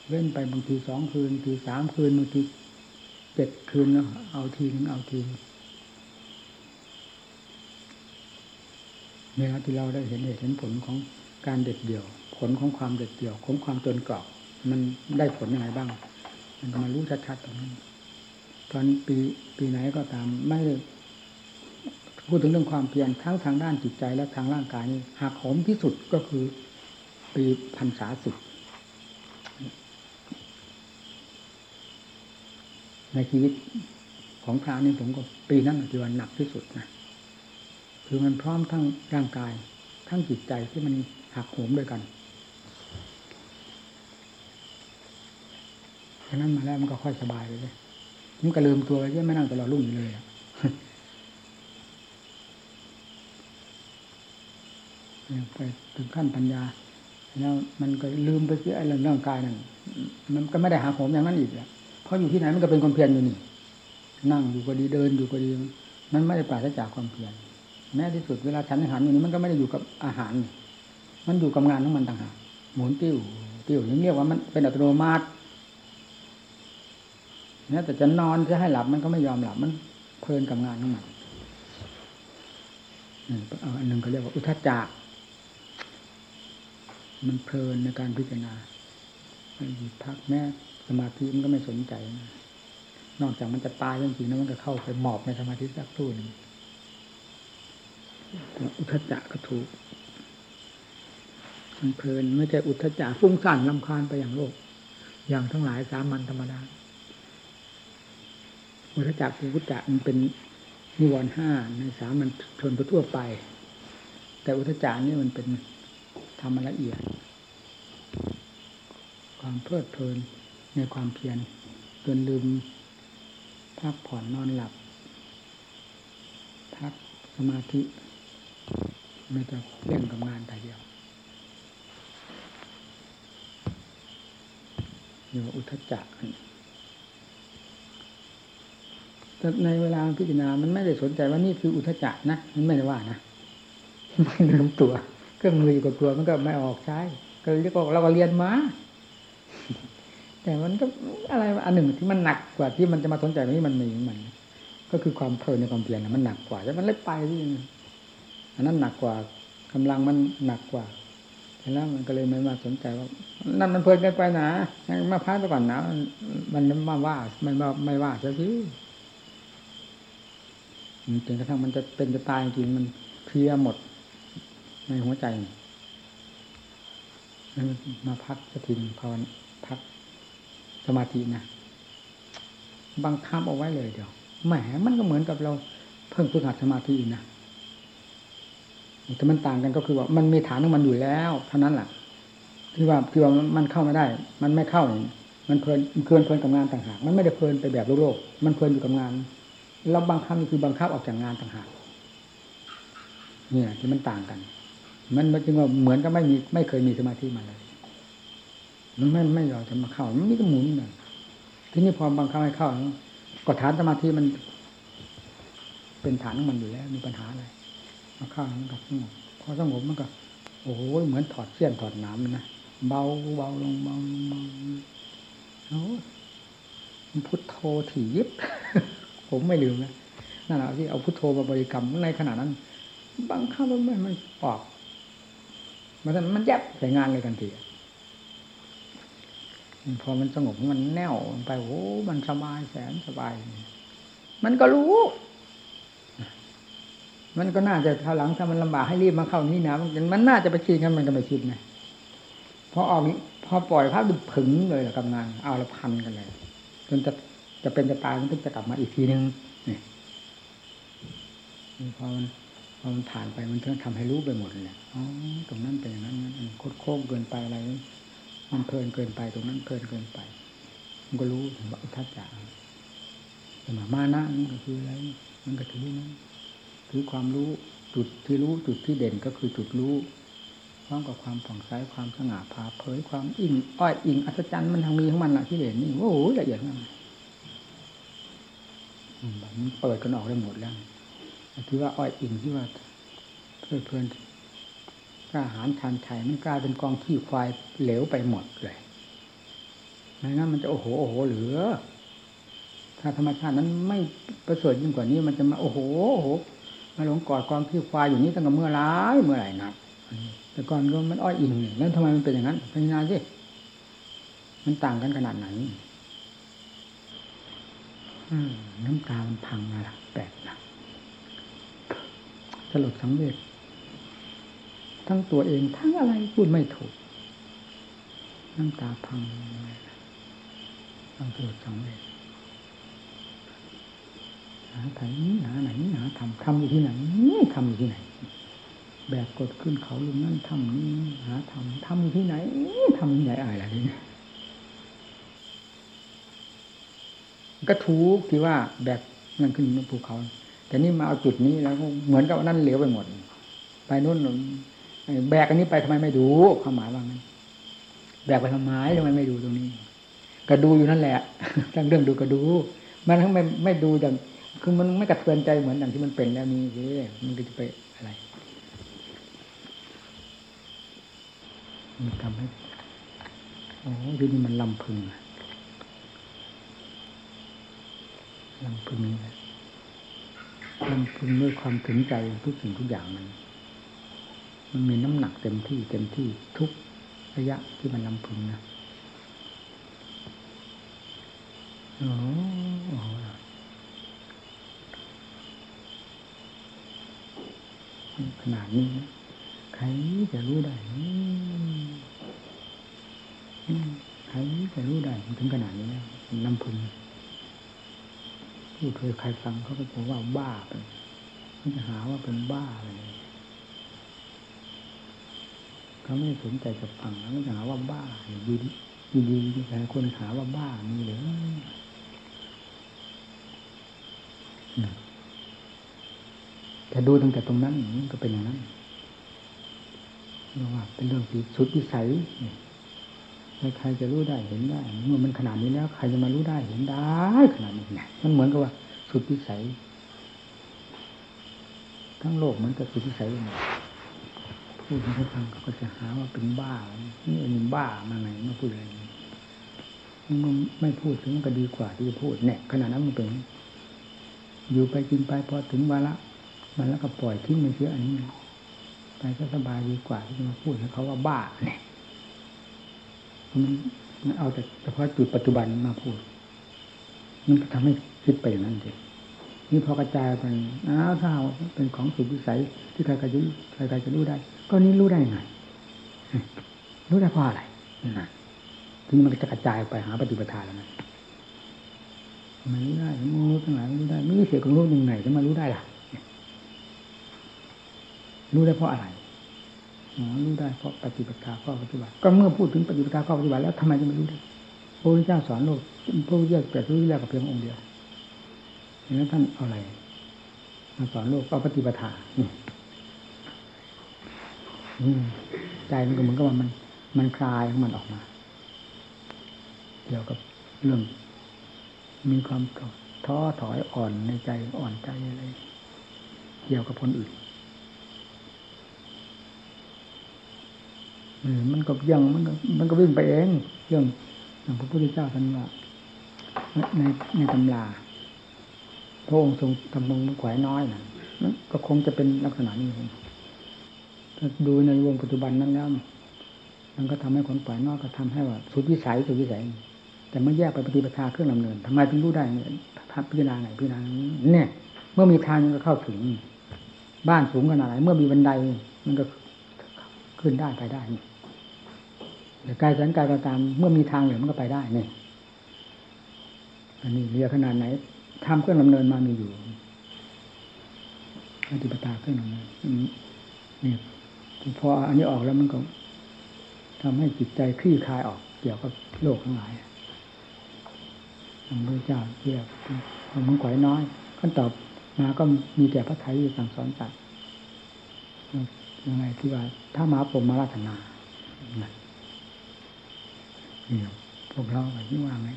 เว้นไปบางทีสองคืนทีสามคืนบางทีเจ็ดคืนแล้วเอาทีนึงเอาทีนึงเวลาที่เราได้เห็นเหตุเห็นผลของการเด็ดเดี่ยว ผลของความเด็ดเดี่ยว ของความจนกรอบมันได้ผลยังไงบ้าง มันก็มารู้ชัดๆตรงนั้นตอนปีปีไหนก็ตามไม่ได้พูดถึงเรื่องความเพียรทั้งทางด้านจิตใจและทางร่างกายนี่หักโหมที่สุดก็คือ ปีพันษาสิบในชีวิตของพระนี่ผมก็ปีนั้นที่วันหนักที่สุดนะคือมันพร้อมทั้งร่างกาย ทั้งจิตใจที่มันหักโหมด้วยกันฉะนั้นมาแล้วมันก็ค่อยสบายไปเลยมันก็ลืมตัวไปที่ไม่นั่งตลอดรุ่งเลยไปถึงขั้นปัญญา แล้วมันก็ลืมไปที่ไอ้เรื่องร่างกายนั่นมันก็ไม่ได้หาโหมอย่างนั้นอีกแล้วเพราะอยู่ที่ไหนมันก็เป็นคนเพียรอยู่นี่ นั่งอยู่ก็ดีเดินอยู่ก็ดี มันไม่ได้ปราศจากความเพียรแม้ที่สุดเวลาฉันอาหารอยู่นี้มันก็ไม่ได้อยู่กับอาหาร มันอยู่กับงานของมันต่างหากหมุนติ้วติ้วนี่เรียกว่ามันเป็นอัตโนมัติเนี่ยแต่จะนอนจะให้หลับมันก็ไม่ยอมหลับมันเพลินกับงานของมันอันหนึ่งเขาเรียกว่าอุทจจะ มันเพลินในการพิจารณาหยุดพักแม้สมาธิมันก็ไม่สนใจ นอกจากมันจะตายจริงๆแล้วมันก็เข้าไปหมอบในสมาธิสักครู่หนึ่งอุทจจะก็ถูกมันเพลินไม่ใช่อุทจจะฟุ้งซ่านลำคาญไปอย่างโลก อย่างทั้งหลายสามัญธรรมดาอุทจจะภูกุจจะมันเป็นนิวรณ์ห้าในสามัญชนทั่วไป แต่อุทจจะนี่มันเป็น ทำมาละเอียด ความเพลิดเพลินในความเพียรจนลืมพักผ่อนนอนหลับ พักสมาธิไม่จะเล่นกับงานแต่เดียวเรียกว่าอุทจจะแต่ในเวลาพิจารณา มันไม่ได้สนใจว่านี่คืออุทจจะนะ มันไม่ได้ว่านะ ไม่ลืมตัว เครื่องมืออยู่กับตัวมันก็ไม่ออกใช้ก็เรียกว่าเราก็เรียนมาแต่มันก็อะไรอันหนึ่งที่มันหนักกว่าที่มันจะมาสนใจนี้มันมีมัน ก็คือความเพลินในความเพียรมันหนักกว่าแล้วมันเลยไปที่อันนั้นหนักกว่ากำลังมันหนักกว่าแล้วมันก็เลยไม่มาสนใจว่านั่นมันเพลินกันไปนะมาพักไปก่อนนะมันมาว่ามันมาไม่ว่าซะสิจนกระทั่งมันจะเป็นจะตายจริงมันเพียหมด ในหัวใจนั้นมาพักสติภาวนาพักสมาธินะบังคับเอาไว้เลยเดี๋ยวแหมมันก็เหมือนกับเราเพิ่งฝึกหัดสมาธินะแต่มันต่างกันก็คือว่ามันมีฐานของมันอยู่แล้วเท่านั้นแหละที่ว่าที่ว่ามันเข้าไม่ได้ มันไม่เข้ามันเพลินเพลินเพลินกับงานต่างหาก มันไม่ได้เพลินไปแบบโลกโลก มันเพลินอยู่กับงานแล้วบังคับคือบังคับออกจากงานต่างหากเนี่ยที่มันต่างกัน มันจึงว่าเหมือนกับไม่มีไม่เคยมีสมาธิมาเลยมันไม่ไม่ยอมจะมาเข้า มันมีแต่หมุนเลยทีนี้พอบังคับให้เข้าก็ฐานสมาธิมัน เป็นฐานของมันอยู่แล้ว มีปัญหาอะไรมาเข้ามันก็สงบพอสงบมันก็โอ้โหเหมือนถอดเสี้ยนถอดน้ำนะเบาเบาลงเบาลงเบาโอ้มันพุทโธถี่ยิบ ผมไม่ลืมนะนั่นแหละที่เอาพุทโธมาบริกรรมในขณะนั้นบางครั้งมันมันออก มันมันแยบใส่งานเลยทันทีพอมันสงบมันแน่วไปโอ้มันสบายแสนสบาย มันก็รู้ มันก็น่าจะถ้าหลังถ้ามันลำบากให้รีบมาเข้านี่นะมันมันน่าจะไปชินกันมันก็ไม่ชินไงพอออกพอปล่อยภาพดูผึ่งเลยกับงาน เอาละพันกันเลยจนจะจะเป็นจะตายมันต้องจะกลับมาอีกทีนึงนี่พอมัน พอมันผ่านไปมันต้องทำให้รู้ไปหมดเลยอ๋อตรงนั้นเป็นอย่างนั้นมันโคตรโค้งเกินไปอะไร มันเพลินเกินไป ตรงนั้นเพลินเกินไป มันก็รู้ถึงว่าอุทัศจักแต่มามานะนั่นก็คืออะไร มันก็ถือนั้นถือความรู้จุดที่รู้จุดที่เด่นก็คือจุดรู้พร้อมกับความผ่องใสความสง่าผ่าเผยความอิ่งอ้อยอิ่งอัศจรรย์มันทางมีของมันละที่เด่นนี่โอ้โหละเอียดมากมันเปิดกันออกได้หมดแล้ว ที่ว่าอ้อยอิงที่ว่าเพื่อเพื่อนกล้าหารชันชัยมันกลายเป็นกองขี้ควายเหลวไปหมดเลยไม่งั้นมันจะโอ้โหโอ้โหเหลือ ถ้าธรรมชาตินั้นไม่ประเสริฐยิ่งกว่านี้ มันจะมาโอ้โหโอ้โหมาหลงกอดกองขี้ควายอยู่นี้ตั้งแต่เมื่อไรเมื่อไหร่นักแต่ก่อนก็มันอ้อยอิงนี่แล้วทำไมมันเป็นอย่างนั้นพิจารณาสิมันต่างกันขนาดไหนน้ำตามันพังมาละแปลกนะ สลดสังเวชทั้งตัวเองทั้งอะไรพูดไม่ถูก น้ำตาพังทั้งสลดสังเวชหาไหนหาไหนหาทำทำอยู่ที่ไหนทำอยู่ที่ไหน แบกกดขึ้นเขาลุงนั่นทำนี่หาทำทำอยู่ที่ไหนทำที่ไหนอะไรนี่ก็ถูกที่ว่าแบกนั่นขึ้นบนภูเขา แต่นี่มาเอาจุดนี้แล้วเหมือนกับนั่นเหลวไปหมด ไปนู่นแบกอันนี้ไปทำไมไม่ดูความหมายว่างั้นแบกไปทำไมทำไมไม่ดูตรงนี้ ก็ดูอยู่นั่นแหละทั้งเรื่องดูก็ดู มันทั้งไม่ไม่ดูอย่างคือมันไม่กระเทือนใจเหมือนอย่างที่มันเป็นแล้วนี่เว้มันก็จะไปอะไรมันทำให้โอ้ทีนี้มันลำพึงลำพึงลำ พึงด้วยความถึงใจทุกสิ่งทุกอย่างมันมันมีน้ำหนักเต็มที่เต็มที่ทุกระยะที่มันลำพึงนะโอ้โหขนาดนี้ใครจะรู้ได้ใครจะรู้ได้ถึงขนาดนี้แล้วน้ำพึง พูดเคยใครฟังเขาก็บอกว่าบ้าไปเขาจะหาว่าเป็นบ้าเลยเขาไม่สนใจจะฟังแล้วก็จะหาว่าบ้าดีดีดีแต่คนหาว่าบ้ามีหรือแต่ดูตั้งแต่ตรงนั้นก็เป็นอย่างนั้นเรียกว่าเป็นเรื่องที่สุดวิสัย ใครจะรู้ได้เห็นได้ เมื่อมันขนาดนี้แล้ว ใครจะมารู้ได้เห็นได้ขนาดนี้นมันเหมือนกับว่า สุดวิสัยทั้งโลกมือนกับสุดวิสัยเลยพูดให้ฟังเขาก็จะหาว่าเป็นบ้านี่อันนี้บ้ามาไงมาพูดอะไรมันไม่พูดถึงก็ดีกว่าที่จะพูดเนี่ยขนาดนั้นมันเป็น อยู่ไปกินไปพอถึงวาระมันแล้วก็ปล่อยทิ้งมันเสียอันนี้ไปก็สบายดีกว่าที่จะมาพูดให้เขาว่าบ้าเนี่ย มันเอาแต่เฉพาะจุดปัจจุบันมาพูด มันก็ทำให้คิดไปอย่างนั้นเองนี่พอกระจายไปอ้าวถ้าเป็นของสุดวิสัยที่ใครๆจะใครๆจะรู้ได้ ก็นี้รู้ได้ไงรู้ได้เพราะอะไรนะทีนี้มันจะกระจายไปหาปฏิปทาแล้วนะมันรู้ได้มันรู้ทั้งหลายรู้ได้ไม่เสียของรู้หนึ่งไหนจะมารู้ได้ล่ะ รู้ได้เพราะอะไรอ๋อ รู้ได้เพราะปฏิบัติข้อปฏิบัติ ก็เมื่อพูดถึงปฏิบัติข้อปฏิบัติแล้วทำไมจะไม่รู้ได้พระพุทธเจ้าสอนโลกพระพุทธเจ้าแต่รู้แรกกับเพียงองค์เดียวแล้วท่านเอาอะไรมาสอนโลกเอาปฏิบัติใจมันก็เหมือนกับว่ามัน มันคลายของมันออกมา เกี่ยวกับเรื่อง มีความท้อถอยอ่อนในใจอ่อนใจอะไร เกี่ยวกับคนอื่น มันก็ยังมันก็มันก็วิ่งไปเองเรื่องอย่างพระพุทธเจ้าท่านว่าในในตำราพระองค์ทรงทำมงแขวนน้อยนะนะก็คงจะเป็นลักษณะนี้ถ้าดูในวงปัจจุบันนั้นแล้วมันก็ทำให้คนปล่อยนอกก็ทำให้ว่าสุดวิสัยสุดวิสัย แต่เมื่อแยกไปปฏิปทาเครื่องดำเนินทำไมถึงรู้ได้เนี่ยพิจารณาไหนพิจารณาเนี่ย เมื่อมีทางมันก็เข้าถึง บ้านสูงขนาดไหนเมื่อมีบันไดมันก็ขึ้นได้ไปได้นี่ กายสันกายก็ตามเมื่อมีทางเหลือมันก็ไปได้เนี่ยอันนี้เรียขนาดไหนทำเครื่องดำเนินมามีอยู่ปฏิปทาเครื่องดำเนินนี่พออันนี้ออกแล้วมันก็ทำให้จิตใจคลี่คลายออกเกี่ยวกับโลกทั้งหลายพระพุทธเจ้าเรียกความมึงขวายน้อยขั้นตอบมาก็มีแต่พระไทยสั่งสอนจัดยังไงที่ว่าถ้ามาผมมาราธนา นี่พวกเราแบบนี้ว่าไง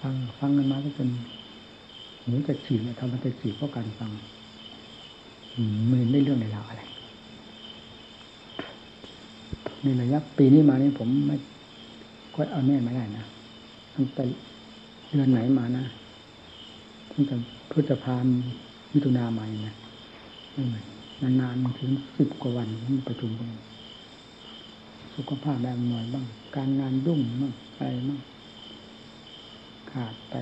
ฟังฟังกันมาก็จนหนูจะฉีกทำมันจะฉีกเพราะการฟังมือไม่เรื่องในราวอะไรในระยะปีนี้มานี่ผมไม่ก็เอาแน่ไม่ได้นะตั้งแต่เดือนไหนมานะตั้งแต่พฤษภามิถุนาใหม่นะนานๆถึงสิบกว่าวันประชุมกัน สุขภาพแบบหน่อยบ้าง การงานดุ่งบ้างอะไรบ้างขาดไป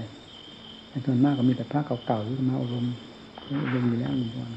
แต่ส่วนมากก็มีแต่พระเก่าๆที่มาอบรมอบรมอยู่แล้วนี่ว่า